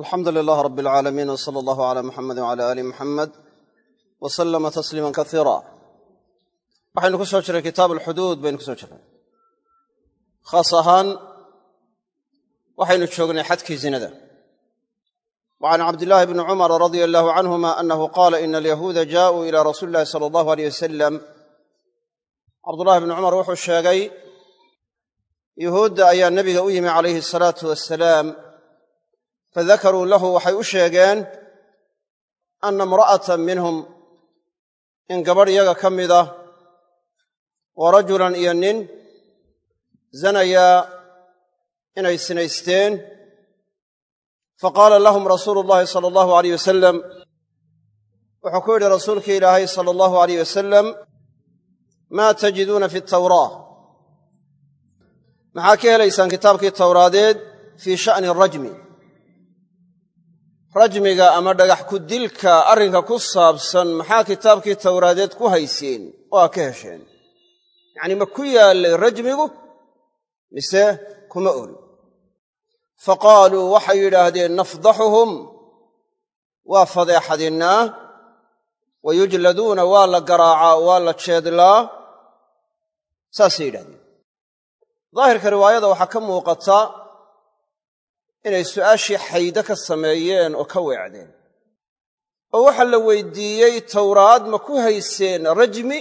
alxamdu lilaah rab alcaalamiin w sala allahu cala muxamedi wcala aali muxamed wa sallama tasliima kaiira waxaynu ku soo jiray kitaab alxuduud baynu ku soo jirnay khaas ahaan waxaynu joognay xadkii zinada. Wa can cabdillaahi bni cumara radia allahu canhuma anahu qaala ina alyahuuda jaaءuu ila rasuuli illahi sala allahu aleyh wasalam cabdullahi bni cumar wuxuu sheegay yuhuudda ayaa u yimi fadakaruu lahu waxay u sheegeen anna imra'atan minhum in gabadh iyaga ka mida wa rajulan iyo nin zanayaa inay sinaysteen faqaala lahum rasuulu llahi sala allahu aleyh wasalam wuxuu ku yidhi rasuulkii ilaahay sala allahu aleyh wasalam maa tajiduuna fi tawraa maxaa ka helaysaan kitaabkii towraadeed fii sha'ni rajmi rajmiga ama dhagax ku dilka arrinka ku saabsan maxaa kitaabkii towraadeed ku hayseen oo ka hesheen. Yacnii ma ku yaallay rajmigu? Mise kuma oli fa qaaluu waxay yidhaahdeen nafdaxuhum. Waa fadeexadinnaa wa yujladuuna waa la garaacaa waa la jeedlaa. Saasay yidhahdeen daahirka riwaayada waxaa ka muuqata inay su'aashii xaydo ka sameeyeen oo ka weecdeen. Oo waxaa la weydiiyey towraad ma ku hayseen rajmi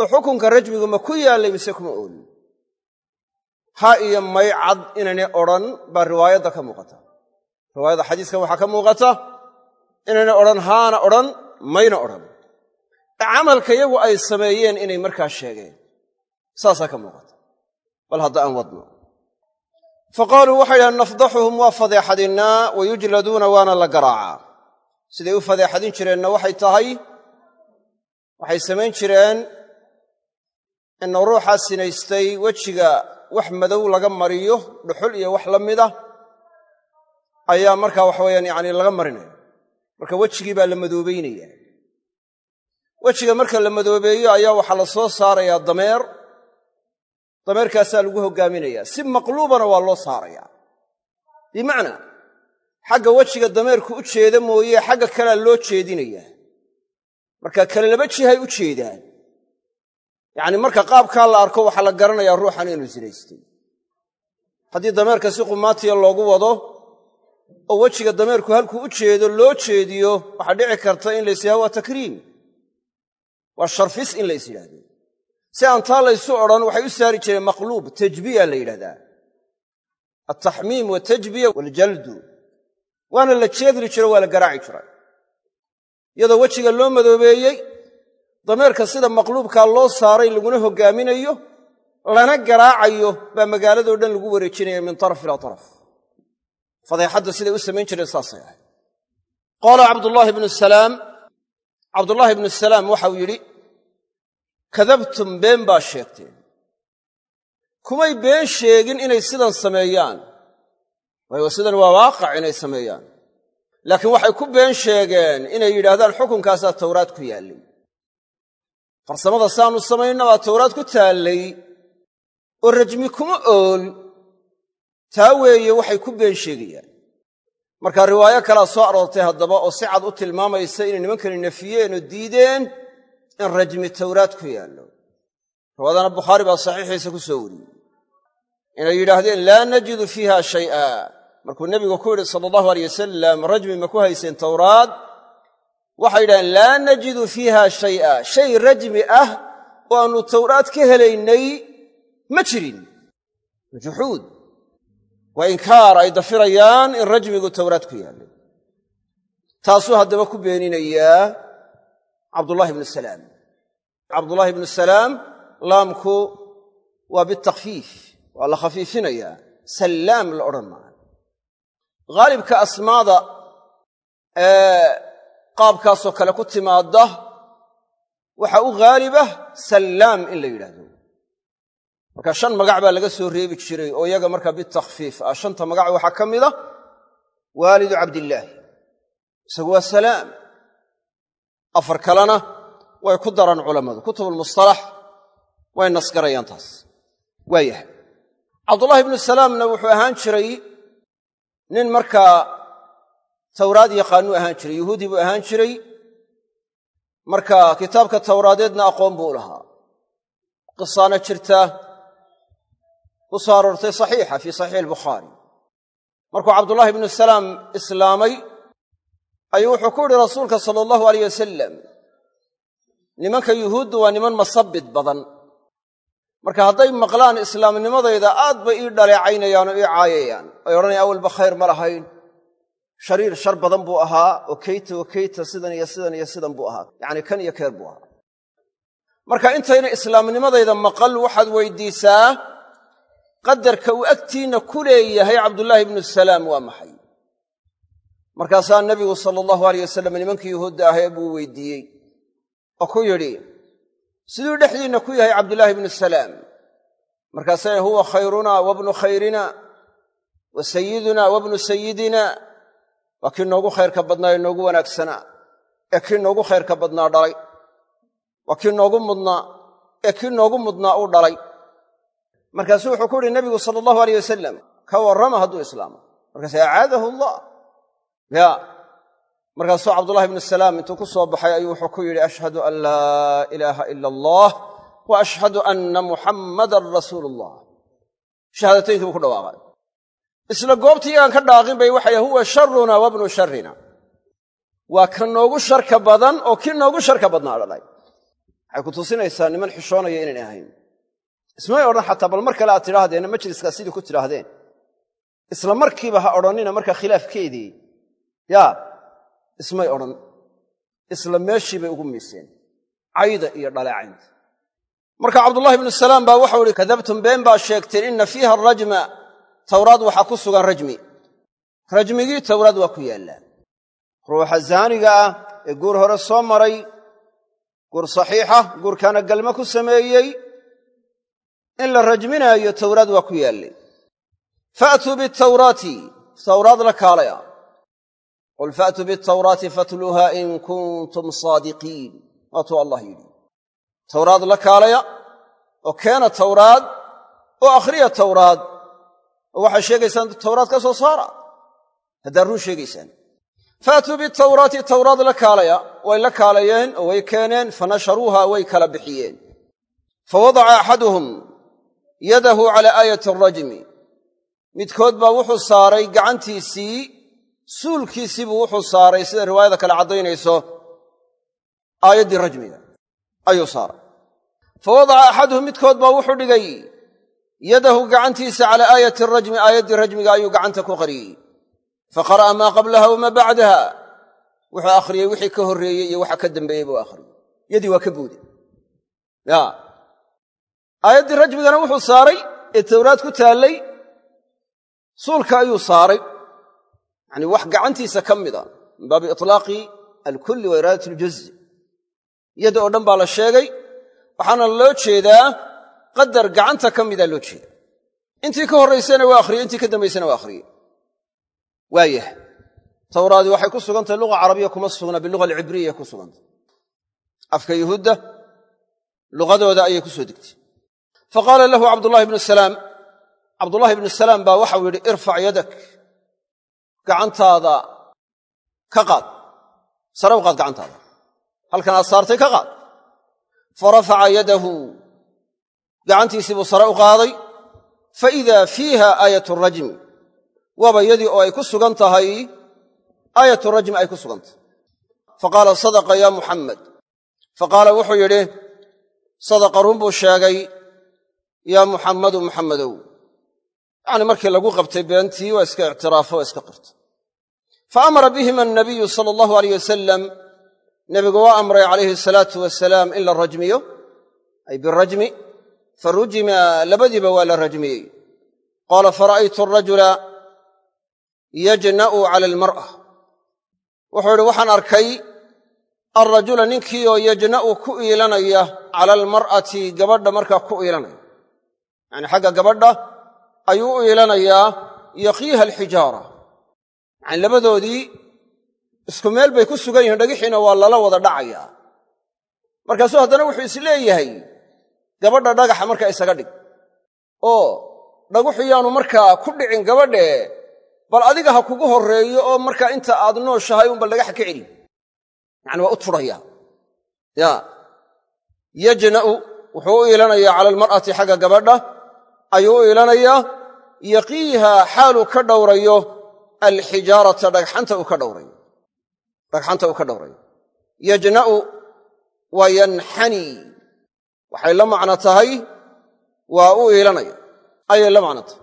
oo xukunka rajmigu ma ku yaallay mise kuma oolin. Ha iyo may cad inaynay odhan baa riwaayadda ka muuqata. Riwaayadda xadiiskan waxaa ka muuqata inaynay odhan haana odhan mayna odhan. Camalka yagu ay sameeyeen inay markaa sheegeen. Saasaa ka muuqata. Bal hadda aan wadno fa qaaluu waxay idhahen nafdaxuhum waa fadeexadinnaa wa yujladuuna waana la garaacaa. Siday u fadeexadin jireenna waxay tahay waxay samayn jireen ina ruuxaa sinaystay wejiga wax madow laga mariyo dhuxul iyo wax la mida ayaa markaa waxa weyaan yacni laga marinaya marka wejigii baa la madoobeynaya wejiga marka la madoobeeyo ayaa waxaa la soo saarayaa dameer dameerkaasaa lagu hoggaaminayaa si maqluubana waa loo saarayaa bimacnaa xagga wejiga dameerku u jeeda mooye xagga kalea loo jeedinayaa marka kale laba jihay u jeedaan. Yacni marka qaabkaa la arko waxaa la garanayaa ruuxan inuu sinaystay haddii dameerka si qumaatiya loogu wado oo wejiga dameerku halkuu u jeedo loo jeediyo waxaa dhici karta in lays yidhahdo waa takriim. Waa sharfis in lays yidhaahdo si aan taa laysu odhan waxay u saari jireen maqluub tajbiya la yidhahdaa. Altaxmiim waltajbiya waljaldu waana la jeedli jiro waa la garaaci jiray iyadoo wejiga loo madoobeeyey dameerka sida maqluubkaa loo saaray laguna hoggaaminayo lana garaacayo baa magaaladoo dhan lagu wareejinaya min taraf ilaa taraf. Fadeexadda siday u samayn jireen saasay ahay qaala cabdullaahi bnu salaam cabdullaahi bnu salaam waxau yidhi kadabtum been baa sheegteen kumay been sheegin inay sidan sameeyaan? Waayo sidan waa waaqac inay sameeyaan. Laakiin waxay ku been sheegeen inay yidhaahdaan xukunkaasaa towraad ku yaallay. Farsamada saannu samayna baa towraad ku taallay oo rajmi kuma ool. Taa weeye waxay ku been sheegayaan. Marka riwaayo kalaa soo aroortay haddaba oo si cad u tilmaamaysa inay nimankani nafiyeen oo diideen in rajmi towraad ku yaallo. Riwaadana bukhaari baa saxiixiisa ku soo wariyey. Inay yidhaahdeen laa najidu fiiha shay'a markuu nebigu ku yidhi sala allahu aleyh wasalam rajmi ma ku hayseen towraad waxay yidhahdeen laa najidu fiiha shay'a shay rajmi ah oo aannu towraad ka helaynay ma jirin. Juxuud waa inkaar ay dafirayaan in rajmigu towraad ku yaallay taasuu haddaba ku beeninayaa cabdullahi bnu salaam cabdullaahi bnu salaam laamku waa bitakfiif waa la khafiifinayaa. Sallaam la odhan maayo haalibka asmaada ee qaabkaasoo kale ku timaadda waxaa u haalibah sallaam in la yidhaahdo. Marka shan magac baa laga soo reebi jiray oo iyaga markaa bitakfiif ah shanta magac waxaa ka mida waalidu cabdillaahi isagu waa salaam afar kalena way ku daran culammadu. Kutubulmustalax way nasgarayaan taas. Waayahay cabdullahi ibnu salaamna wuxuu ahaan jiray nin markaa tawraad yaqaanuu ahaan jiray yuhuudi buu ahaan jiray. Marka kitaabka tawraadeedna aqoon buu lahaa. Qisaana jirta ku soo aroortay saxiixa fii saxiixi albukhaari markuu cabdullaahi ibnu salaam islaamay ayuu wuxuu ku yidhi rasuulka sala allahu aleyh wasalam nimanka yuhuuddu waa niman masabid badan. Marka hadday maqlaan islaamnimadayda aad bay ii dhaleecaynayaan oo ii caayayaan. Ay odhanayaan awalba khayr ma lahayn. Shariir shar badan buu ahaa oo keyta oo keyta sidan iyo sidan iyo sidan buu ahaa. Yacni kan iyo keer buu ahaa. Marka intayna islaamnimadayda maqal waxaad weydiisaa qadarka uu agtiinna ku leeyahay cabdullaahi ibnu salaam waa maxay? Markaasaa nebigu sala allahu aleyh wasalam nimankii yuhuudda ahee buu weydiiyey oo ku yidhi siduu dhexdiinna ku yahay cabdullaahi ibnu salaam? Markaasay huwa khayrunaa wabnu khayrina wa sayiduna wabnu sayidina waa kii noogu khayrka badnaa ee noogu wanaagsanaa ee kii noogu khayrka badnaa dhalay waa kii noogu mudnaa ee kii noogu mudnaa uu dhalay. Markaasuu wuxuu ku yidhi nebigu sala allahu aleyh wasalam ka warrama hadduu islaamo. Markaase acaadahu allah. Ya markaasuu cabdullahi ibnu salaam intuu ku soo baxay ayuu wuxuu ku yidhi ashhadu an laa ilaaha ila allah wa ashhadu anna muxammadan rasuulu allah shahaadateynkiibuu ku dhawaaqay. Isla goobtii aan ka dhaaqin bay waxay huwa sharuna wabnu sharina waa ka noogu sharka badan oo kii noogu sharka badnaa dhalay waxay ku tusinaysaa niman xishoonaya inayn ahayn. Ismay odhan xataa bal mar kale aad tidhaahdeenna majliskaa sidii ku tidhaahdeen. Isla markiiba ha odhannina marka khilaafkeedii. Yaa ismay odhan isla meeshii bay ugu miiseen cayda iyo dhaleecaynta. Marka cabdullahi ibnu salaam baa waxau ihi kadabtum been baa sheegteen inna fiiha arajma tawraad waxaa ku sugan rajmi. Rajmigii tawraad waa ku yaallaa ruuxa zaaniga ah ee guur hore soo maray guur saxiixa guurkaana galma ku sameeyey in la rajminaayo tawraad waa ku yaallay. Faatuu bitawraati tawraad la kaalaya qul faatuu bitawraati fatluuha in kuntum saadiqiin waatuu allah yidhi tawraad la kaalaya oo keena tawraad oo akhriya tawraad oo waxay sheegaysaan tawraad ka soo saara haddaad run sheegaysaan faatuu bitawraati tawraad la kaalaya way la kaalayeen oo way keeneen fanasharuuha way kala bixiyeen fawadaca axaduhum yadahu calaa aayati arajmi midkood baa wuxuu saaray gacantiisii suulkiisiibuu wuxuu saaray sida riwaayada kale caddaynayso aayaddii rajmiga ayuu saaray. Fa wadaca axaduhum midkood baa wuxuu dhigay yadahu gacantiisa calaa aayati arajmi aayaddii rajmiga ayuu gacanta ku qariyey. Fa qara'a maa qablaha wamaa bacdaha. Wuxuu akhriyey wixii ka horreeyey iyo waxa ka dambeeyey buu akhriyey. Yadii waa ka buuday. Ya. Aayaddii rajmigana wuxuu saaray ee tawraad ku taallay suulka ayuu saaray yacanii wax gacantiisa ka mida min baabi itlaaqi alkulli wa iraadat aljuz yadda oo dhan baa la sheegay waxaana loo jeedaa qadar gacanta ka mida loo jeeda intii ka horraysana waa akhriyey intii ka dambaysana waa akhriyey waayah tawraadii waxay ku sugantahay luga carabiya kuma sugna biluga alcibriya ku sugantay. Afka yuhuudda luqadooda ayay ku soo degtay. Fa qaala lahu cabdullahi ibnu gacantaada ka qaad. Sare u qaad gacantaada. Halkan aad saartay ka qaad. Fa rafaca yadahu. Gacantiisii buu sare u qaaday. Fa idaa fiiha aayat rajmi. Waaba yadii oo ay ku sugan tahay aayatu rajmi ay ku sugan tahay fa qaala sadaqa ya muxammed fa qaala wuxuu yidhi sadaqa run buu sheegay yaa muxammadu muxammadow yacni markii lagu qabtay beentii waa iska ictiraafo waa iska qirta fa amara bihima anabiyu sala allahu aleyh wasalam nebigu waa amray calayhi asalaatu wasalaam in la rajmiyo ay birajmi fa rujima labadiiba waa la rajmiyey qaala fara'aytu arajula yajna'u cala almar'a wuxuu yidhi waxaan arkay alrajula ninkii oo yajna'u ku iilanaya cala almar'ati gabadha markaa ku iilanaya yacni xagga gabadha ayuu u iilanayaa yaqiiha alxijaara yacani labadoodii isku meel bay ku sugan yihiin dhagixiina waa lala wada dhacayaa markaasuu haddana wuxuu is leeyahay gabadha dhagaxa markaa isaga dhig. Oo dhaguxu yaanu markaa ku dhicin gabadhe bal adiga ha kugu horreeyo oo markaa inta aad nooshahay unba dhagaxa ka celi yacani waa u tudhaya ya. Yajna'u wuxuu u iilanayaa cala almar'ati xagga gabadha ayuu u iilanayaa yaqiiha xaaluu ka dhowrayo alxijaarata dhagxanta uu ka dhowrayo. Dhagxanta uu ka dhowrayo. Yajna'u wa yanxani waxay la macno tahay waa u iilanaya ayay la macno tahay.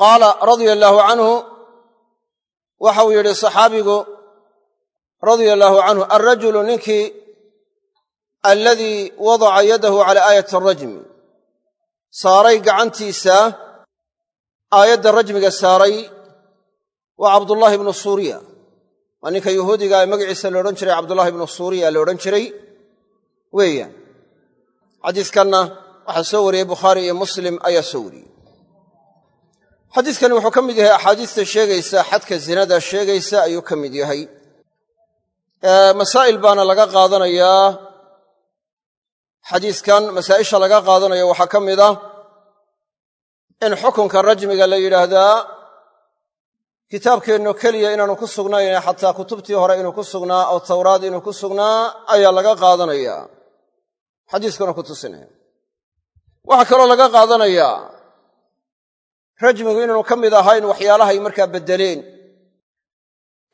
Qaala radia allaahu canhu waxa uu yidhi saxaabigu radia allaahu canhu alrajulu ninkii alladii wadaca yadahu calaa aayati arajmi saaray gacantiisa aayadda rajmiga saaray waa cabdullaahi ibnu suuriya waa ninka yahuudiga magaciisa la odhan jiray cabdullaahi ibnu suuriya la odhan jiray weeyaan. Xadiiskanna waxaa soo wariyey bukhaari iyo muslim ayaa soo wariyey. Xadiiskani wuxuu ka mid yahay axaadiista sheegaysa xadka zinada sheegaysa ayuu ka mid yahay. Masaa'il baana laga qaadanayaa xadiiskan masaa'isha laga qaadanayo waxaa ka mid ah in xukunka rajmiga la yidhaahdaa kitaabkeenno keliya inaanu ku sugnayn xataa kutubtii hore inuu ku sugnaa oo tawraad inuu ku sugnaa ayaa laga qaadanayaa xadiiskuna ku tusinaya waxaa kaloo laga qaadanayaa rajmigu inaanu ka mid ahayn waxyaalahay markaa beddeleen.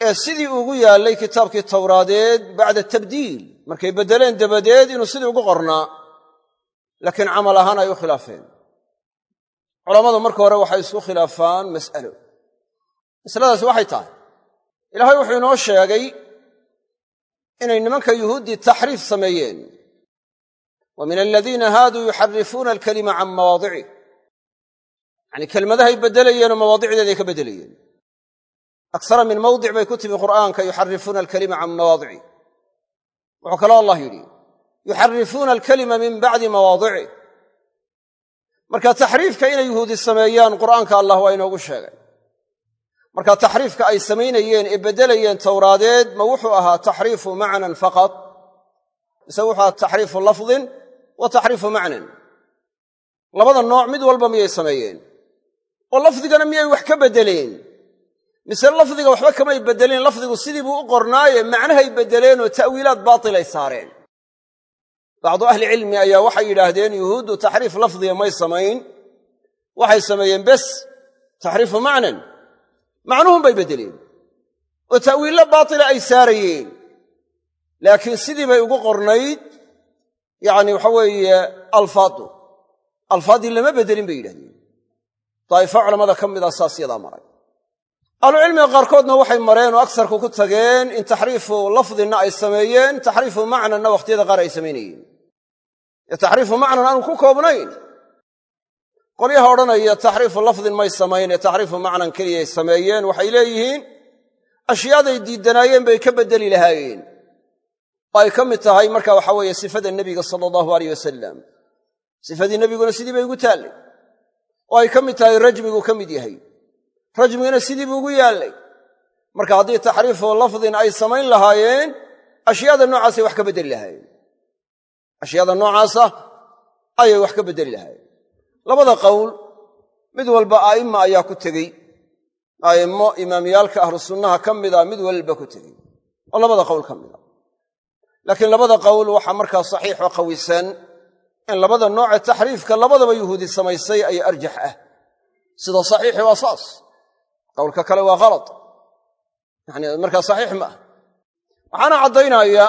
Ee sidii ugu yaallay kitaabkii tawraadeed bacda tabdiil markay beddeleen dabadeed inuu sidii ugu qornaa laakiin camal ahaan ay u khilaafeen. Culammadu marka hore waxay isku khilaafaan mas'alo masaladaasi waxay tahay ilaahay wuxuu inoo sheegay inay nimanka yuhuuddii taxriif sameeyeen. Wa min aladiina haaduu yuxarifuuna alkalima can mawaadicih yacanii kelmadahay beddelayeenoo mawaadicdeeday ka beddelayeen. Aksara min mawdic bay ku timi qur'aanka yuxarifuuna alkalima can mawaadicih wuxuu kaloo allah yidhi yuxarifuuna alkalima min bacdi mawaadicih marka taxriifka inay yuhuudi sameeyaan qur'aanka allah waa inoogu sheegay marka taxriifka ay samaynayeen ee beddelayeen towraadeed ma wuxuu ahaa taxriifu macnan faqad mise wuxuu ahaa taxriifu lafdin wa taxriifu macnan labada nooc mid walba miyay sameeyeen? Oo lafdigana miyay wax ka beddeleen? Mise lafdiga waxba kamay beddeleen? Lafdigu sidii buu u qornaaye macnahay beddeleen oo ta'wiilaad baatilay saareen. Bacdu ahlicilmi ayaa waxay yidhaahdeen yuhuuddu taxriif lafdiga may samayn. Waxay sameeyeen bes taxriifu macnan macnuhun bay beddeleen oo ta'wiillo baatila ay saarayeen. Laakiin sidii bay ugu qornayd yacni waxa weeye alfaadu. Alfaaddii lama beddelin bay yidhahdeen daa'ifo culammada ka mida saas yadaa maray. Ahlucilmiga qaarkoodna waxay mareen oo agsarku ku tageen in taxriifu lafdinna ay sameeyeen taxriifu macnanna wakhtiyada qaar ay samaynayeen ee taxriifu macnan aanu ku koobnayn qolyaha odhanaya taxriifu lafdin may samayn ee taxriifu macnan keliyay sameeyeen. Waxay leeyihiin ashyaaday diidanaayeen bay ka beddeli lahaayeen. Oo ay ka mid tahay marka waxa weeye sifada nebiga sala allahu aleyh wasalam sifadii nebiguna sidii bay ugu taallay. Oo ay ka mid tahay rajmigu ka mid yahay. Rajmiguna sidii buu ugu yaallay. Marka haddii taxriifu lafdin ay samayn lahaayeen ashyaada noocaasay wax ka beddeli lahaayeen. Ashyaada noocaasa ayay wax ka beddeli lahaayeen labada qowl mid walba a'imma ayaa ku tegey. A'immo imaamyaalka ahlu sunnaha ka mida mid walba ku tegey. Oo labada qowl ka mida laakiin labada qowl waxaa markaa saxiixoo qawisan in labada noocee taxriifka labadaba yuhuudi samaysay ayaa arjax ah. Sida saxiixi waa saas. Qowlka kale waa khala yani markaa saxiix ma ah. Waxaana caddaynaya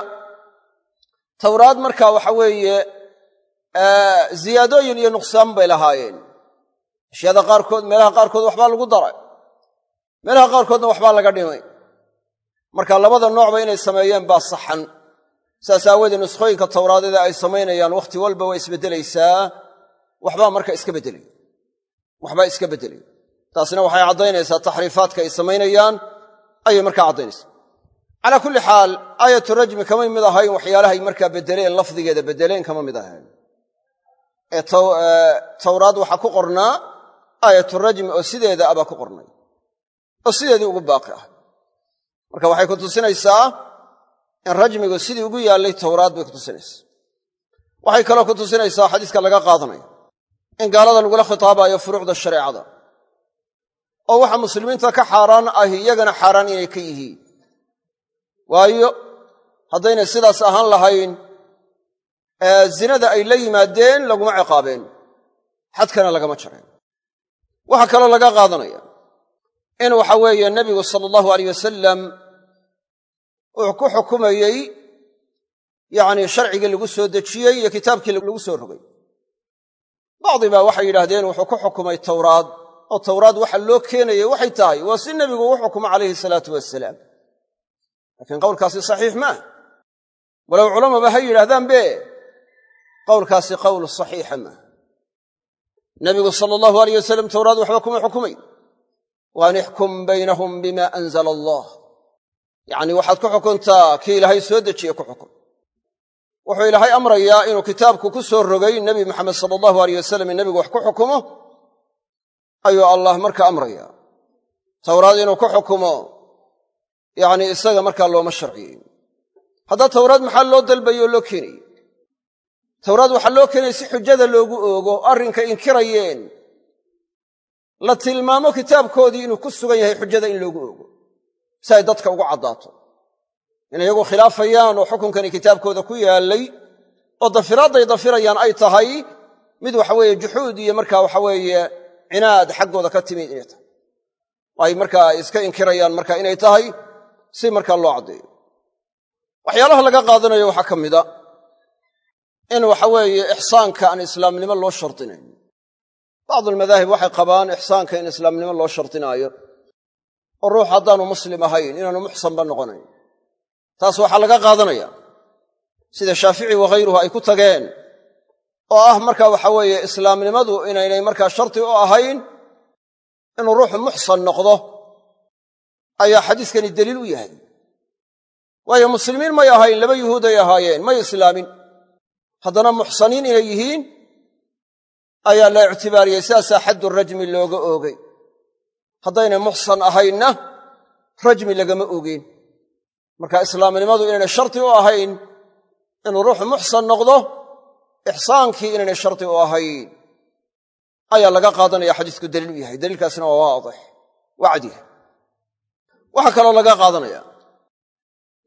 tawraad markaa waxa weeye ziyaadooyin iyo nuqsaan bay lahaayeen. Ashyaada qaarkood meelaha qaarkood waxbaa lagu daray. Meelaha qaarkoodna waxbaa laga dhimay. Marka labada noocba inay sameeyeen baa saxan. Saas aawoodee nuskhooyinka tawraadeeda ay samaynayaan wakhti walba waa isbeddelaysaa waxbaa marka iska beddelay. Waxbaa iska beddelay. Taasina waxay caddaynaysaa taxriifaadka ay samaynayaan ayay markaa caddaynaysaa. Calaa kulli xaal aayatu rajmi kamay mid ahayn waxyaalahay markaa beddeleen lafdigeeda beddeleen kama mid ahayn ee tawraad waxaa ku qornaa aayatu rajmi oo sideeda abaa ku qornay oo sideedii ugu baaqi ah marka waxay ku tusinaysaa in rajmigu sidii ugu yaallay tawraad bay ku tusinaysaa. Waxay kaloo ku tusinaysaa xadiiska laga qaadanayo in gaalada lagula khitaabaayo furuucda shareecada oo waxa muslimiinta ka xaaraan ahi iyagana xaaraan inay ka yihiin. Waayo haddaynay sidaas ahaan lahayn zinada ay la yimaadeen laguma ciqaabeen. Xadkana lagama jareen. Waxaa kaloo laga qaadanaya. In waxa weeye nebigu sala allahu alayh wasalam uu ku xukumayey yacni sharcigii lagu soo dejiyey iyo kitaabkii lagu soo rogay. Bacdi baa waxay yidhaahdeen wuxuu ku xukumay tawraad. Oo tawraad waxa loo keenayay waxay tahay waa si nebigu u xukumo calayhi salaatu wasalaam laakiin qowlkaasi saxiix maaha walow culamaba ha yidhaahdaanbe qowlkaasi qowl saxiixa maaha nebigu sala allahu alayh wasalam tawraad waxba kuma xukumay. Waan ixkum baynahum bima anzala allah yacni waxaad ku xukuntaa kii ilaahay soo dejiye ku xukun. Wuxuu ilaahay amrayaa inuu kitaabku ku soo rogay nebi maxamed sala allahu aleyh wasalam nebigu wax ku xukumo ayuu allah marka amrayaa. Tawraad inuu ku xukumo yacni isaga markaa looma sharciyeyn haddaa tawraad maxaa loo dalbayey oo loo keenayey tawraad waxaa loo keenayay si xujada loogu oogo arrinka inkirayeen. La tilmaamo kitaabkoodii inuu ku sugan yahay xujada in loogu oogo. Si ay dadka ugu caddaato. In iyagu khilaafayaan oo xukunkani kitaabkooda ku yaallay oo dafiraadday dafirayaan ay tahay mid waxaweeye juxuud iyo markaa waxaweeye cinaad xaggooda ka timi inay tahay. Ay markaa iska inkirayaan marka inay tahay si markaa loo caddeeyo. Waxyaalaha laga qaadanayo waxaa ka mida in waxaweeye ixsaanka aan islaamnimo loo shardinayn. Bacdu almadaahib waxay qabaan ixsaanka in islaamnimo loo shardinaayo. Oo ruux haddaanu muslim ahayn inaanu muxsanba noqonayn. Taas waxaa laga qaadanaya sida shaafici wakhayruhu ay ku tageen oo ah marka waxa weeye islaamnimadu inaynay markaa sharti u ahayn inuu ruuxu muxsan noqdo ayaa xadiiskani deliil u yahay. Waayo muslimiin may ahayn laba yuhuuday ahaayeen may islaamin haddana muxsaniin inay yihiin ayaa la ictibaariyey sidaasaa xaddu rajmi looga oogay. Haddaynay muxsan ahaynna rajmi lagama ogeen marka islaamnimadu inaynay sharti u ahayn inuu ruuxu muxsan noqdo ixsaankii inaynay sharti u ahayn ayaa laga qaadanaya xadiisku daliil u yahay. Daliilkaasina waa waadix wacdi. Waxaa kaloo laga qaadanaya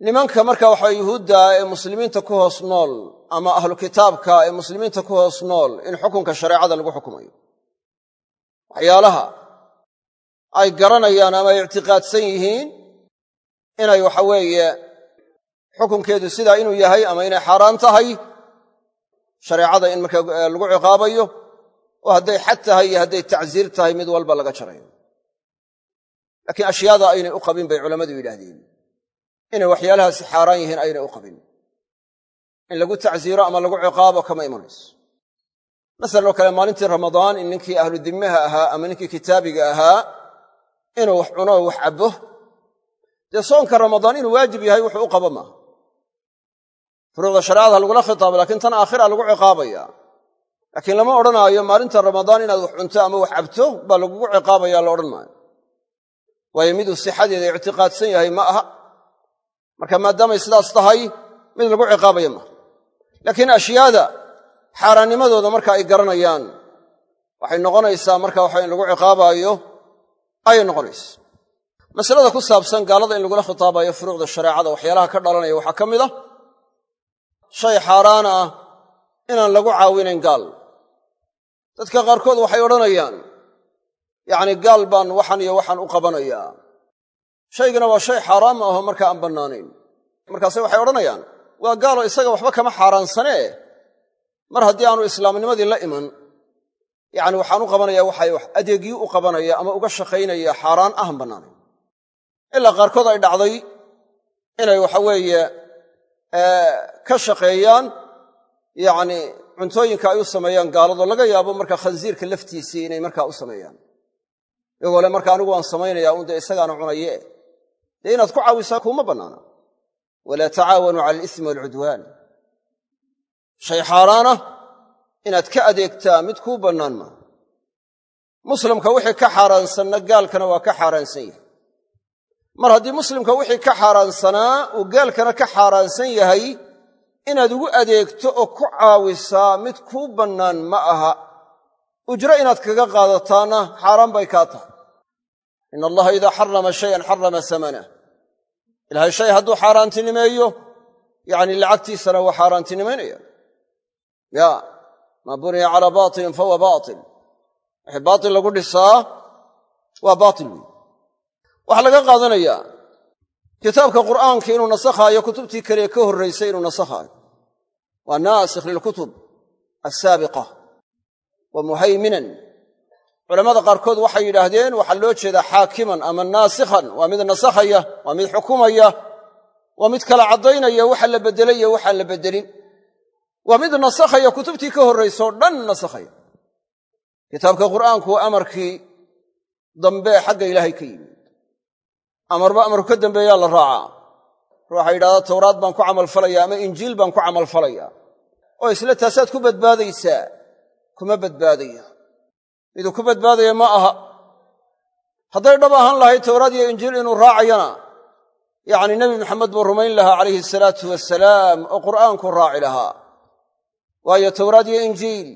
nimanka marka waxa yuhuudda ee muslimiinta ku hoos nool ama ahlu kitaabka ee muslimiinta ku hoos nool in xukunka shareecada lagu xukumayo. Waxyaalaha ay garanayaan ama ay ictiqaadsan yihiin inay waxa weeye xukunkeedu sidaa inuu yahay ama inay xaaraan tahay shareecada in marka lagu ciqaabayo oo hadday xad tahay iyo hadday tacsiir tahay mid walba laga jarayo. Laakiin ashyaada aynay u qabin bay culammadu yidhaahdeen inay waxyaalahaasi xaaraan yihiin aynay u qabin. In lagu tacsiiro ama lagu ciqaabo kama imanayso. Masalan oo kale maalintii ramadaan in ninkii ahlu ahaa ama ninkii kitaabiga ahaa inuu wax cuno wax cabbo dee soonka ramadaan inuu waajib yahay wuxuu u qabo maaha furuucda shareecada ha lagula khitaabo lakiin tan aakhira lagu ciqaabaya. Laakiin lama odhanaayo maalinta ramadaan inaad wax cunto ama wax cabto baa lagugu ciqaabaya la odhan maayo. Waayo miduu sixadeeda ictiqaadsan yahay ma aha marka maadaamay sidaas tahay mid lagu ciqaabaya maaha laakiin ashyaada xaaraannimadooda marka ay garanayaan waxay noqonaysaa marka waxa in lagu ciqaabaayo ayay noqonaysa masalada ku saabsan gaalada in lagula khitaabayo furuucda shareecada waxyaalaha ka dhalanaya waxaa ka mid a shay xaaraan ah inaan lagu caawinayn gaal. Dadka qaarkood waxay odhanayaan yacni gaal baan waxan iyo waxaan u qabanayaa shaygana waa shay xaaraam aho markaa aan bannaanayn markaase waxay odhanayaan waa gaalo isaga waxba kama xaaraansanee? Mar haddii aanu islaamnimadii la iman yacni waxaan u qabanayaa waxay wax adeegii u qabanaya ama uga shaqaynaya xaaraan ahan bannaanayn ilaa qaarkood ay dhacday inay waxa weeye ka shaqeeyaan yacni cuntooyinka ay u sameeyaan gaalado laga yaabo marka khansiirka laftiisii inay markaa u sameeyaan. Iyagoo le marka anigu waan samaynayaa un dee isagaana cunaye dee inaad ku caawisaa kuuma bannaana walaa tacaawanuu cala alismi waalcudwaan shay xaaraana inaad ka adeegtaa mid kuu bannaan maaha muslimka wixii ka xaaraansanna gaalkana waa ka xaaraansan yahay. Mar haddii muslimka wixii ka xaaraansanaa uu gaalkana ka xaaraansan yahay inaad ugu adeegto oo ku caawisaa mid kuu bannaan ma aha. Ujro inaad kaga qaadataana xaaraan bay kaa tahay ina allaha idaa xarama shayan xarama samanah ilahay shay hadduu xaaraantinimeeyo yacni lacagtiisana waa xaaraantinimaynaya ya maa buniya calaa batilin fahuwa batil wixii baatil lagu dhisaa waa baatil wey waxaa laga qaadanayaa kitaabka qur'aanka inuu nasakhaayo kutubtii kale ka horraysay inuu nasakhaayo waa naasikh lilkutub assaabiqa wa muhayminan culamada qaarkood waxay yidhaahdeen waxaa loo jeedaa xaakiman ama naasikhan waa mid nasakhaya waa mid xukumaya waa mid kala caddaynaya waxa la beddelay iyo waxaan la beddelin. Waa mid nasakhaya kutubtii ka horraysoo dhan nasakhaya kitaabka qur'aanku waa amarkii dambe xagga ilaahay ka yimid. Amarba amarku ka dambeeyaa la raacaa. Ruuxa yidhahdaa tawraad baan ku camalfalaya ama injiil baan ku camalfalaya oo isla taasaad ku badbaadaysaa kuma badbaadaya miduu ku badbaadaya ma aha. Hadday dhab ahaan lahayd tawraad iyo injiil inuu raacayana yacni nebi maxamed buu rumayn lahaa calayhi salaatu wasalaam oo qur'aanku raaci lahaa. Waayo tawraad iyo injiil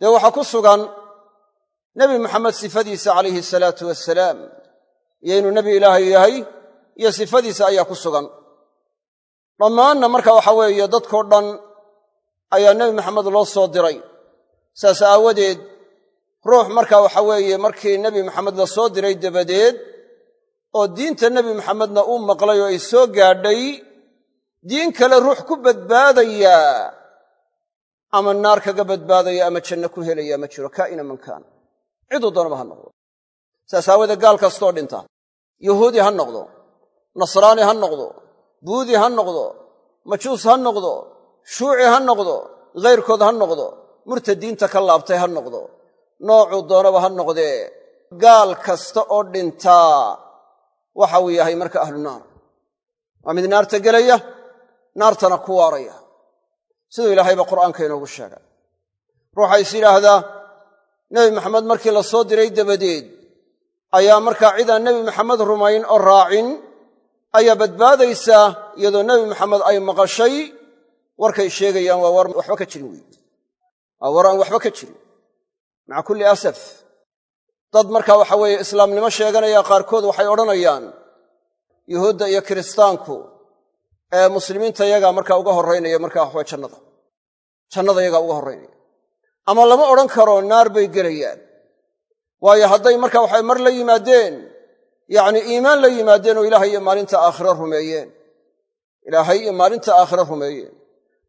dee waxaa ku sugan nebi maxamed sifadiisa calayhi salaatu wasalaam iyo inuu nebi ilaahay yahay iyo sifadiisa ayaa ku sugan. Dhammaanna marka waxa weeye dadkoo dhan ayaa nebi maxamed loo soo diray. Saas aawadeed ruux marka waxa weeye markii nebi maxamed la soo diray dabadeed oo diinta nebi maxamedna uu maqlay oo ay soo gaadhay diin kale ruux ku badbaadayaa ama naar kaga badbaadaya ama janno ku helaya ma jiro. Kaa'ina man kaana. Ciduu doonaba ha noqdo. Saas aawadeed gaal kastoo dhinta. Yuhuudi ha noqdo. Nasraani ha noqdo. Buudi ha noqdo. Majuus ha noqdo. Shuuci ha noqdo. Ghayrkood ha noqdo. Murtadiinta ka laabtay ha noqdo noocuu doonaba ha noqdee. Gaal kasta oo dhintaa waxa uu yahay marka ahlu naar. Waa mid naarta gelaya naartana ku waaraya. Siduu ilaahayba qur'aanka inoogu sheegay. Ruuxa is yidhaahdaa nebi maxamed markii la soo diray dabadeed ayaa markaa cidaan nebi maxamed rumayn oo raacin ayaa badbaadaysaa iyadoo nebi maxamed ay maqashay warkay sheegayaan waa war waxba ka jirin wey waa war aan waxba ka jirin maca kulli asaf dad marka waxa weeye islaamnimo sheeganaya qaarkood waxay odhanayaan yuhuudda iyo kiristaanku ee muslimiinta yagaa markaa uga horraynaya markaa waxawa jannada. Jannada yagaa uga horraynaya ama lama odhan karo naar bay gelayaan. Waayo hadday marka waxay mar la yimaadeen yacni iimaan la yimaadeen oo ilaahay iyo maalinta aakhire rumeeyeen. Ilaahay iyo maalinta aakhire rumeeyeen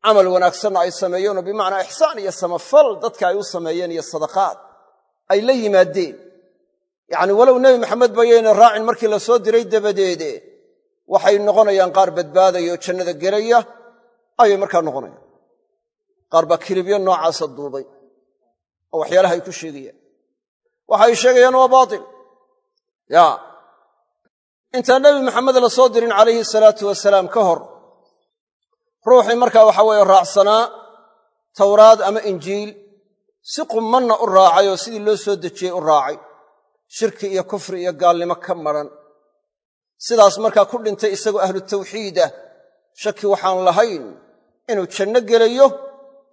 camal wanaagsanna ay sameeyeenoo bimacnaa ixsaan iyo samafal dadka ay u sameeyeen iyo sadaqaad ay la yimaadeen. Yacni walow nebi maxamed bayayna raacin markii la soo diray dabadeede waxay noqonayaan qaar badbaadaya oo jannada gelaya ayay markaa noqonayaan. Qaar baa kilibyo noocaasa duubay oo waxyaalaha ay ku sheegayaan waxa ay sheegayaan waa baatil. Ya intaan nebi maxamed la soo dirin calayhi salaatu wasalaam ka hor ruuxii markaa waxa weeye raacsanaa tawraad ama injiil si qummanna u raacay oo sidii loo soo dejiyey u raacay. Shirki iyo kufri iyo gaalnimo ka maran. Sidaas markaa ku dhintay isagoo ahlu tawxiidah shaki waxaan lahayn inuu janno gelayo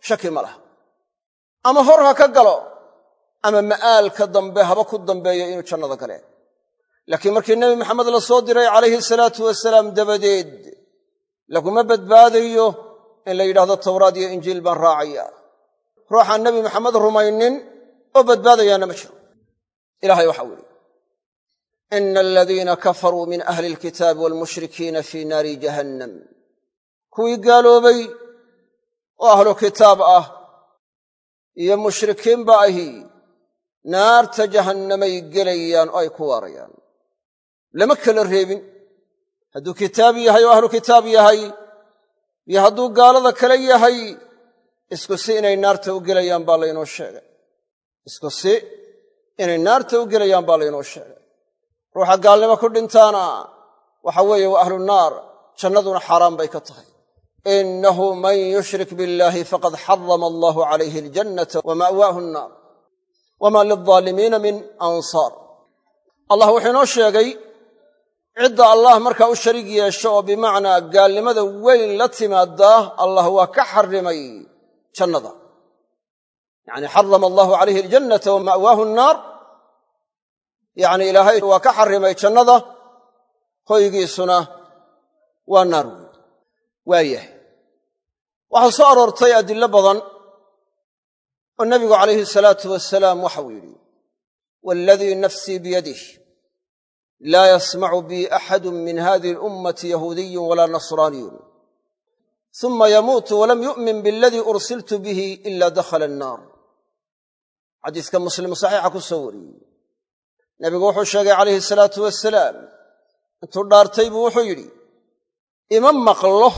shaki ma laha. Ama hor ha ka galo ama ma'aalka dambe haba ku dambeeyo inuu jannada galeen. Laakiin markii nebi maxamed la soo diray calayhi salaatu wasalaam dabadeed laguma badbaadayo in la yidhahdo tawraad iyo injiil baan raacaya ruuxaan nebi maxamed rumaynin oo badbaadayaana ma jiro. Ilahay waxau yihi ina aladiina kafaruu min ahli alkitaabi waalmushrikiina fii naari jahannam. Kuwii gaaloobay oo ahlu kitaab ah iyo mushrikiinba ahi naarta jahannamay gelayaan oo ay ku waarayaan. Lama kala reebin hadduu kitaab yahay oo ahlu kitaab yahay iyo hadduu gaalada kale yahay isku si inay naarta u gelayaan baa laynoo sheegay. Isku si inay naarta u gelayaan baa laynoo sheegay. Ruuxa gaalnimo ku dhintaana waxa weeye waa ahlu naar jannaduna xaaraan bay ka tahay. Inahu man yushrik biاllahi faqad xarama allahu calayhi aljannata wa ma'waahu annaar wama lilظaalimiina min ansaar. Allah wuxuu inoo sheegay cidda allah markaa u shariig yeesho oo bimacnaa gaalnimada weyn la timaaddaa allah waa ka xarrimay jannada. Yacni xarama allahu calayhi aljannata wa ma'waahu annaar. Yacni ilaahay waa ka xarrimay jannada hoygiisuna waa naar weyn. Waa yahay. Waxaa soo aroortay adillo badan oo nebigu calayhi salaatu wasalaam waxau yidhi waaladii nafsii biyadih laa yasmacu bii axadu min hadihi alummati yahuudiyun walaa nasraaniyun uma yamuutu walam yu'min bialadii ursiltu bihi ila dakhala annaar xadiiska muslim saxiixa ku soo wariyey nebigu wuxuu sheegay calayhi salaatu wasalaam intuu dhaartay buu wuxuu yidhi ima maqlo